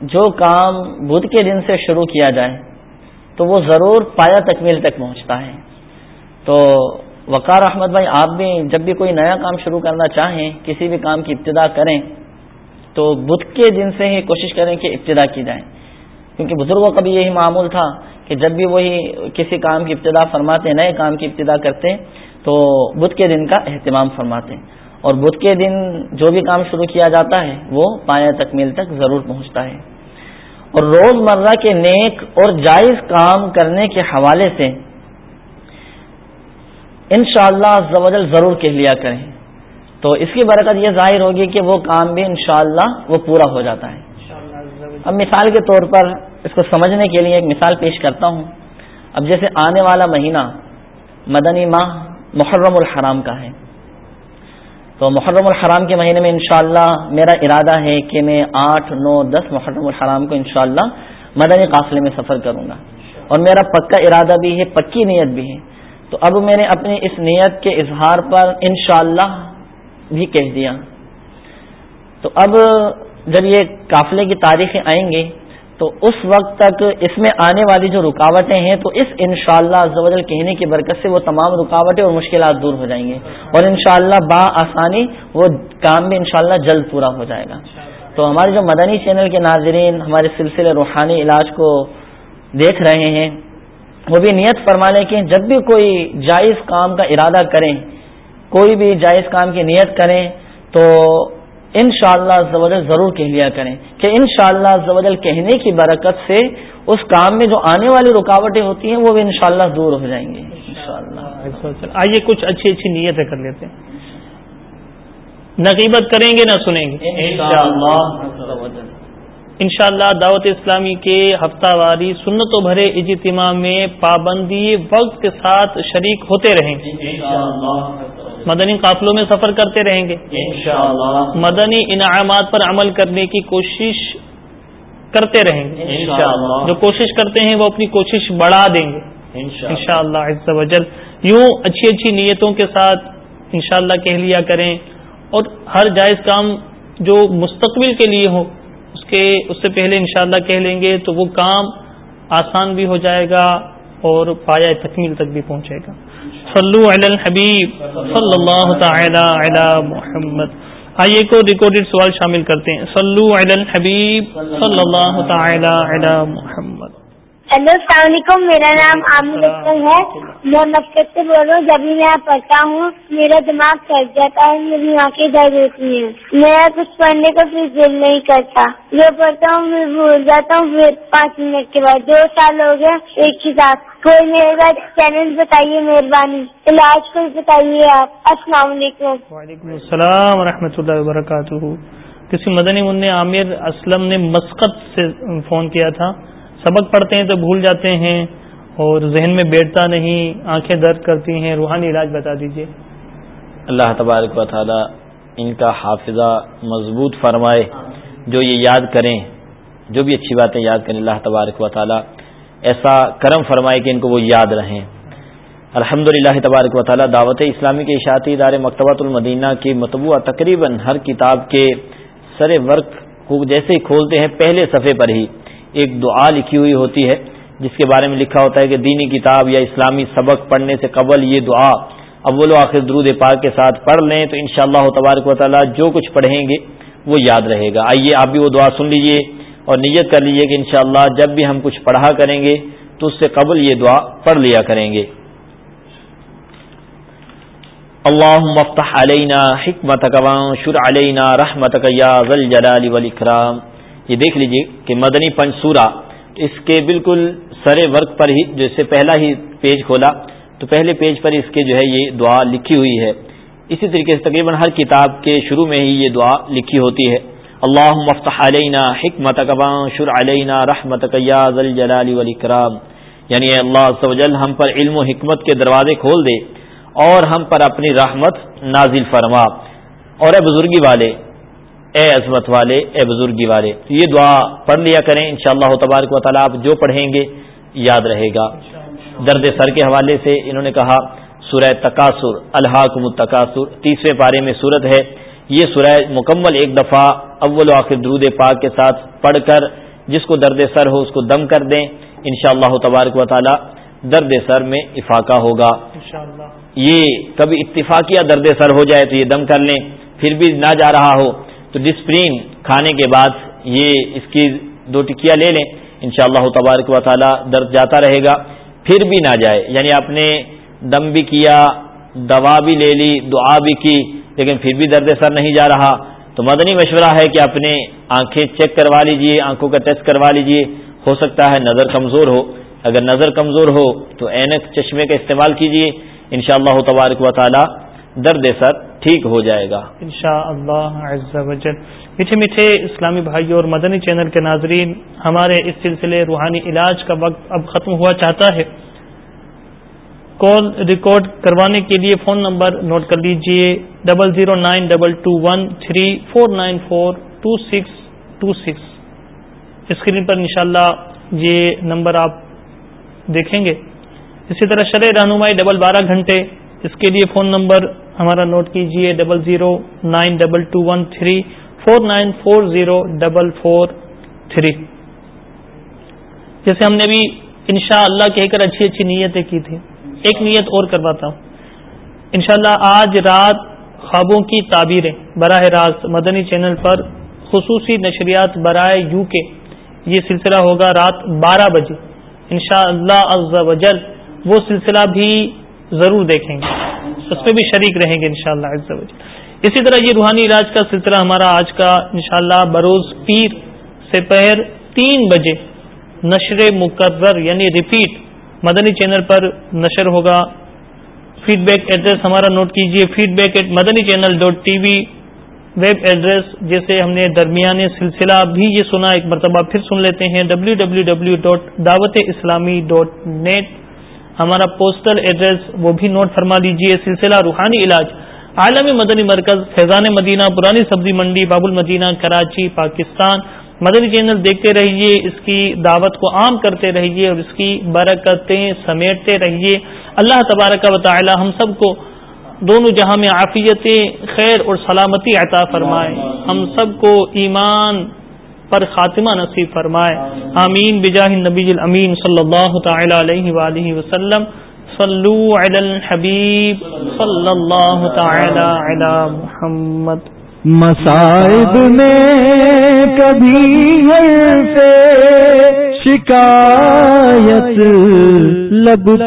جو کام بدھ کے دن سے شروع کیا جائے تو وہ ضرور پایا تکمیل تک پہنچتا ہے۔ تو وقار احمد بھائی، آپ بھی جب بھی کوئی نیا کام شروع کرنا چاہیں، کسی بھی کام کی ابتدا کریں، تو بدھ کے دن سے ہی کوشش کریں کہ ابتدا کی جائے۔ کیونکہ بزرگوں کا بھی یہی معمول تھا کہ جب بھی وہی کسی کام کی ابتدا فرماتے نئے کام کی ابتدا کرتے تو بدھ کے دن کا اہتمام فرماتے اور بدھ کے دن جو بھی کام شروع کیا جاتا ہے وہ پایا تکمیل تک ضرور پہنچتا ہے۔ اور روز مرہ کے نیک اور جائز کام کرنے کے حوالے سے ان شاء اللہ ضرور کہہ لیا کریں۔ تو اس کی برکت یہ ظاہر ہوگی کہ وہ کام بھی انشاءاللہ وہ پورا ہو جاتا ہے۔ اب مثال کے طور پر اس کو سمجھنے کے لیے ایک مثال پیش کرتا ہوں۔ اب جیسے آنے والا مہینہ مدنی ماہ محرم الحرام کا ہے۔ تو محرم الحرام کے مہینے میں انشاءاللہ میرا ارادہ ہے کہ میں آٹھ، نو، دس محرم الحرام کو انشاءاللہ مدنی قافلے میں سفر کروں گا۔ اور میرا پکا ارادہ بھی ہے، پکی نیت بھی ہے۔ تو اب میں نے اپنی اس نیت کے اظہار پر انشاءاللہ بھی کہہ دیا۔ تو اب جب یہ قافلے کی تاریخیں آئیں گے تو اس وقت تک اس میں آنے والی جو رکاوٹیں ہیں، تو اس انشاءاللہ شاء اللہ کہنے کی برکت سے وہ تمام رکاوٹیں اور مشکلات دور ہو جائیں گے اور انشاءاللہ با آسانی وہ کام بھی انشاءاللہ جلد پورا ہو جائے گا۔ تو ہمارے جو مدنی چینل کے ناظرین، ہمارے سلسلے روحانی علاج کو دیکھ رہے ہیں، وہ بھی نیت فرما لیں کہ جب بھی کوئی جائز کام کا ارادہ کریں، کوئی بھی جائز کام کی نیت کریں، تو ان شاء اللہ ضرور کہہ لیا کریں کہ ان شاء اللہ کہنے کی برکت سے اس کام میں جو آنے والی رکاوٹیں ہوتی ہیں وہ بھی انشاءاللہ دور ہو جائیں گے آئیے کچھ اچھی اچھی نیتیں کر لیتے ہیں۔ نقیبت کریں گے نہ سنیں گے۔ انشاءاللہ۔ دعوت اسلامی کے ہفتہ واری سنت و بھرے اجتماع میں پابندی وقت کے ساتھ شریک ہوتے رہیں۔ گے مدنی قافلوں میں سفر کرتے رہیں گے۔ مدنی انعامات پر عمل کرنے کی کوشش کرتے رہیں گے۔ جو کوشش کرتے ہیں وہ اپنی کوشش بڑھا دیں گے۔ ان شاء اللہ یوں اچھی اچھی نیتوں کے ساتھ انشاءاللہ کہہ لیا کریں۔ اور ہر جائز کام جو مستقبل کے لیے ہو اس کے اس سے پہلے انشاءاللہ کہہ لیں گے تو وہ کام آسان بھی ہو جائے گا اور پایا تکمیل تک بھی پہنچے گا۔ صلو علی الحبیب صلی اللہ تعالی علی محمد۔ آئیے کو ریکارڈیڈ سوال شامل کرتے ہیں۔ صلو علی الحبیب صلی اللہ تعالی علی محمد۔ ہیلو السلام علیکم میرا نام عامر اختر ہے۔ میں مکتب سے بول رہا ہوں جب بھی میں پڑھتا ہوں میرا دماغ تھک جاتا ہے میری آنکھیں درد ہوتی ہیں۔ میں کچھ پڑھنے کا پھر دل نہیں کرتا۔ جو پڑھتا ہوں میں بھول جاتا ہوں پھر پانچ منٹ کے بعد دو سال ہو گئے ایک ہی ساتھ۔ کوئی میرے بعد چینل بتائیے مہربانی۔ علاج کوئی بتائیے آپ۔ السلام علیکم۔ وعلیکم السلام و رحمۃ اللہ وبرکاتہ۔ کسی مدنی من عامر اسلم نے مسقط سے فون کیا تھا۔ سبق پڑھتے ہیں تو بھول جاتے ہیں اور ذہن میں بیٹھتا نہیں، آنکھیں درد کرتی ہیں، روحانی علاج بتا دیجیے اللہ تبارک و تعالی ان کا حافظہ مضبوط فرمائے، جو یہ یاد کریں، جو بھی اچھی باتیں یاد کریں، اللہ تبارک و تعالی ایسا کرم فرمائے کہ ان کو وہ یاد رہیں۔ الحمد للہ تبارک و تعالی دعوت اسلامی کے اشاعتی ادارے مکتبۃ المدینہ کی متبوع تقریباً ہر کتاب کے سر ورق کو جیسے ہی کھولتے ہیں، پہلے صفحے پر ہی۔ ایک دعا لکھی ہوئی ہوتی ہے، جس کے بارے میں لکھا ہوتا ہے کہ دینی کتاب یا اسلامی سبق پڑھنے سے قبل یہ دعا اول و آخر درود پاک کے ساتھ پڑھ لیں تو ان شاء اللہ تبارک و تعالیٰ جو کچھ پڑھیں گے وہ یاد رہے گا۔ آئیے آپ بھی وہ دعا سن لیجیے اور نیت کر لیجیے کہ انشاءاللہ جب بھی ہم کچھ پڑھا کریں گے تو اس سے قبل یہ دعا پڑھ لیا کریں گے۔ اللہ مفتح علینا حکمت شر علینا رحمت جلال والاکرام۔ یہ دیکھ لیجیے کہ مدنی پنچ سورہ اس کے بالکل سرے ورک پر ہی جو اس سے پہلا ہی پیج کھولا، تو پہلے پیج پر اس کے جو ہے یہ دعا لکھی ہوئی ہے۔ اسی طریقے سے تقریباً ہر کتاب کے شروع میں ہی یہ دعا لکھی ہوتی ہے۔ یعنی اللہ مفتح علینا حکمت شر علینا رحمت جلال ولی کرام یعنی اللہ جل، ہم پر علم و حکمت کے دروازے کھول دے اور ہم پر اپنی رحمت نازل فرما۔ اور اے بزرگی والے اے عظمت والے اے بزرگی والے یہ دعا پڑھ لیا کریں ان شاء اللہ تبارک و تعالیٰ آپ جو پڑھیں گے یاد رہے گا۔ درد سر کے حوالے سے انہوں نے کہا سورہ تقاصر الحاکم التقاصر تیسرے پارے میں صورت ہے۔ یہ سورہ مکمل ایک دفعہ اول و آخر درود پاک کے ساتھ پڑھ کر جس کو درد سر ہو اس کو دم کر دیں۔ ان شاء اللہ تبارک و تعالیٰ درد سر میں افاقہ ہوگا۔ یہ کبھی اتفاقیہ درد سر ہو جائے تو یہ دم کر لیں پھر بھی نہ جا رہا ہو۔ تو ڈسپرین کھانے کے بعد یہ اس کی دو ٹکیا لے لیں ان شاء اللہ تبارک و تعالیٰ درد جاتا رہے گا۔ پھر بھی نہ جائے یعنی آپ نے دم بھی کیا، دوا بھی لے لی، دعا بھی کی، لیکن پھر بھی درد سر نہیں جا رہا۔ تو مدنی مشورہ ہے کہ اپنے آنکھیں چیک کروا لیجیے، آنکھوں کا ٹیسٹ کروا لیجیے۔ ہو سکتا ہے نظر کمزور ہو۔ اگر نظر کمزور ہو تو اینک چشمے کا استعمال کیجیے۔ ان شاء اللہ تبارک و تعالی درد سر ٹھیک ہو جائے گا۔ ان شاء اللہ میٹھے میٹھے اسلامی بھائی اور مدنی چینل کے ناظرین، ہمارے اس سلسلے روحانی علاج کا وقت اب ختم ہوا چاہتا ہے۔ کال ریکارڈ کروانے کے لیے فون نمبر نوٹ کر لیجیے۔ Double zero nine double two one three four nine four two six two six screen پر انشاءاللہ یہ نمبر آپ دیکھیں گے۔ اسی طرح شرح رہنمائی ڈبل بارہ گھنٹے۔ اس کے لیے فون نمبر ہمارا نوٹ کیجیے double zero nine double two one three four nine four zero double four three. جیسے ہم نے بھی انشاء اللہ کہہ کر اچھی اچھی نیتیں کی تھیں۔ ایک نیت اور کرواتا ہوں۔ انشاءاللہ آج رات خوابوں کی تعبیریں براہ راست مدنی چینل پر خصوصی نشریات برائے یو کے۔ یہ سلسلہ ہوگا رات بارہ بجے۔ شاء اللہ وہ سلسلہ بھی ضرور دیکھیں گے۔ اس میں بھی شریک رہیں گے انشاءاللہ شاء اللہ اسی طرح یہ روحانی علاج کا سلسلہ ہمارا آج کا انشاءاللہ بروز پیر سے پہر تین بجے نشر مقرر یعنی ریپیٹ مدنی چینل پر نشر ہوگا۔ فیڈ بیک ایڈریس ہمارا نوٹ کیجیے feedback at Madani Channel dot T V web address جیسے ہم نے درمیان سلسلہ بھی یہ سنا، ایک مرتبہ پھر سن لیتے ہیں۔ W W W dot Dawat Islami dot net ہمارا پوسٹل ایڈریس وہ بھی نوٹ فرما لیجیے سلسلہ روحانی علاج، عالمی مدنی مرکز، فیضان مدینہ، پرانی سبزی منڈی باب المدینہ کراچی، پاکستان۔ مدنی چینل دیکھتے رہیے اس کی دعوت کو عام کرتے رہیے اور اس کی برکتیں سمیٹتے رہیے اللہ تبارک و تعالی ہم سب کو دونوں جہاں میں عافیت خیر اور سلامتی عطا فرمائے۔ ہم سب کو ایمان پر خاتمہ نصیب فرمائے۔ آمین۔ بجاہ نبی الامین صلی اللہ تعالی علیہ وآلہ وسلم۔ صلو علی الحبیب صلی اللہ تعالی علی محمد۔ مسائب میں کبھی سے شکایت لب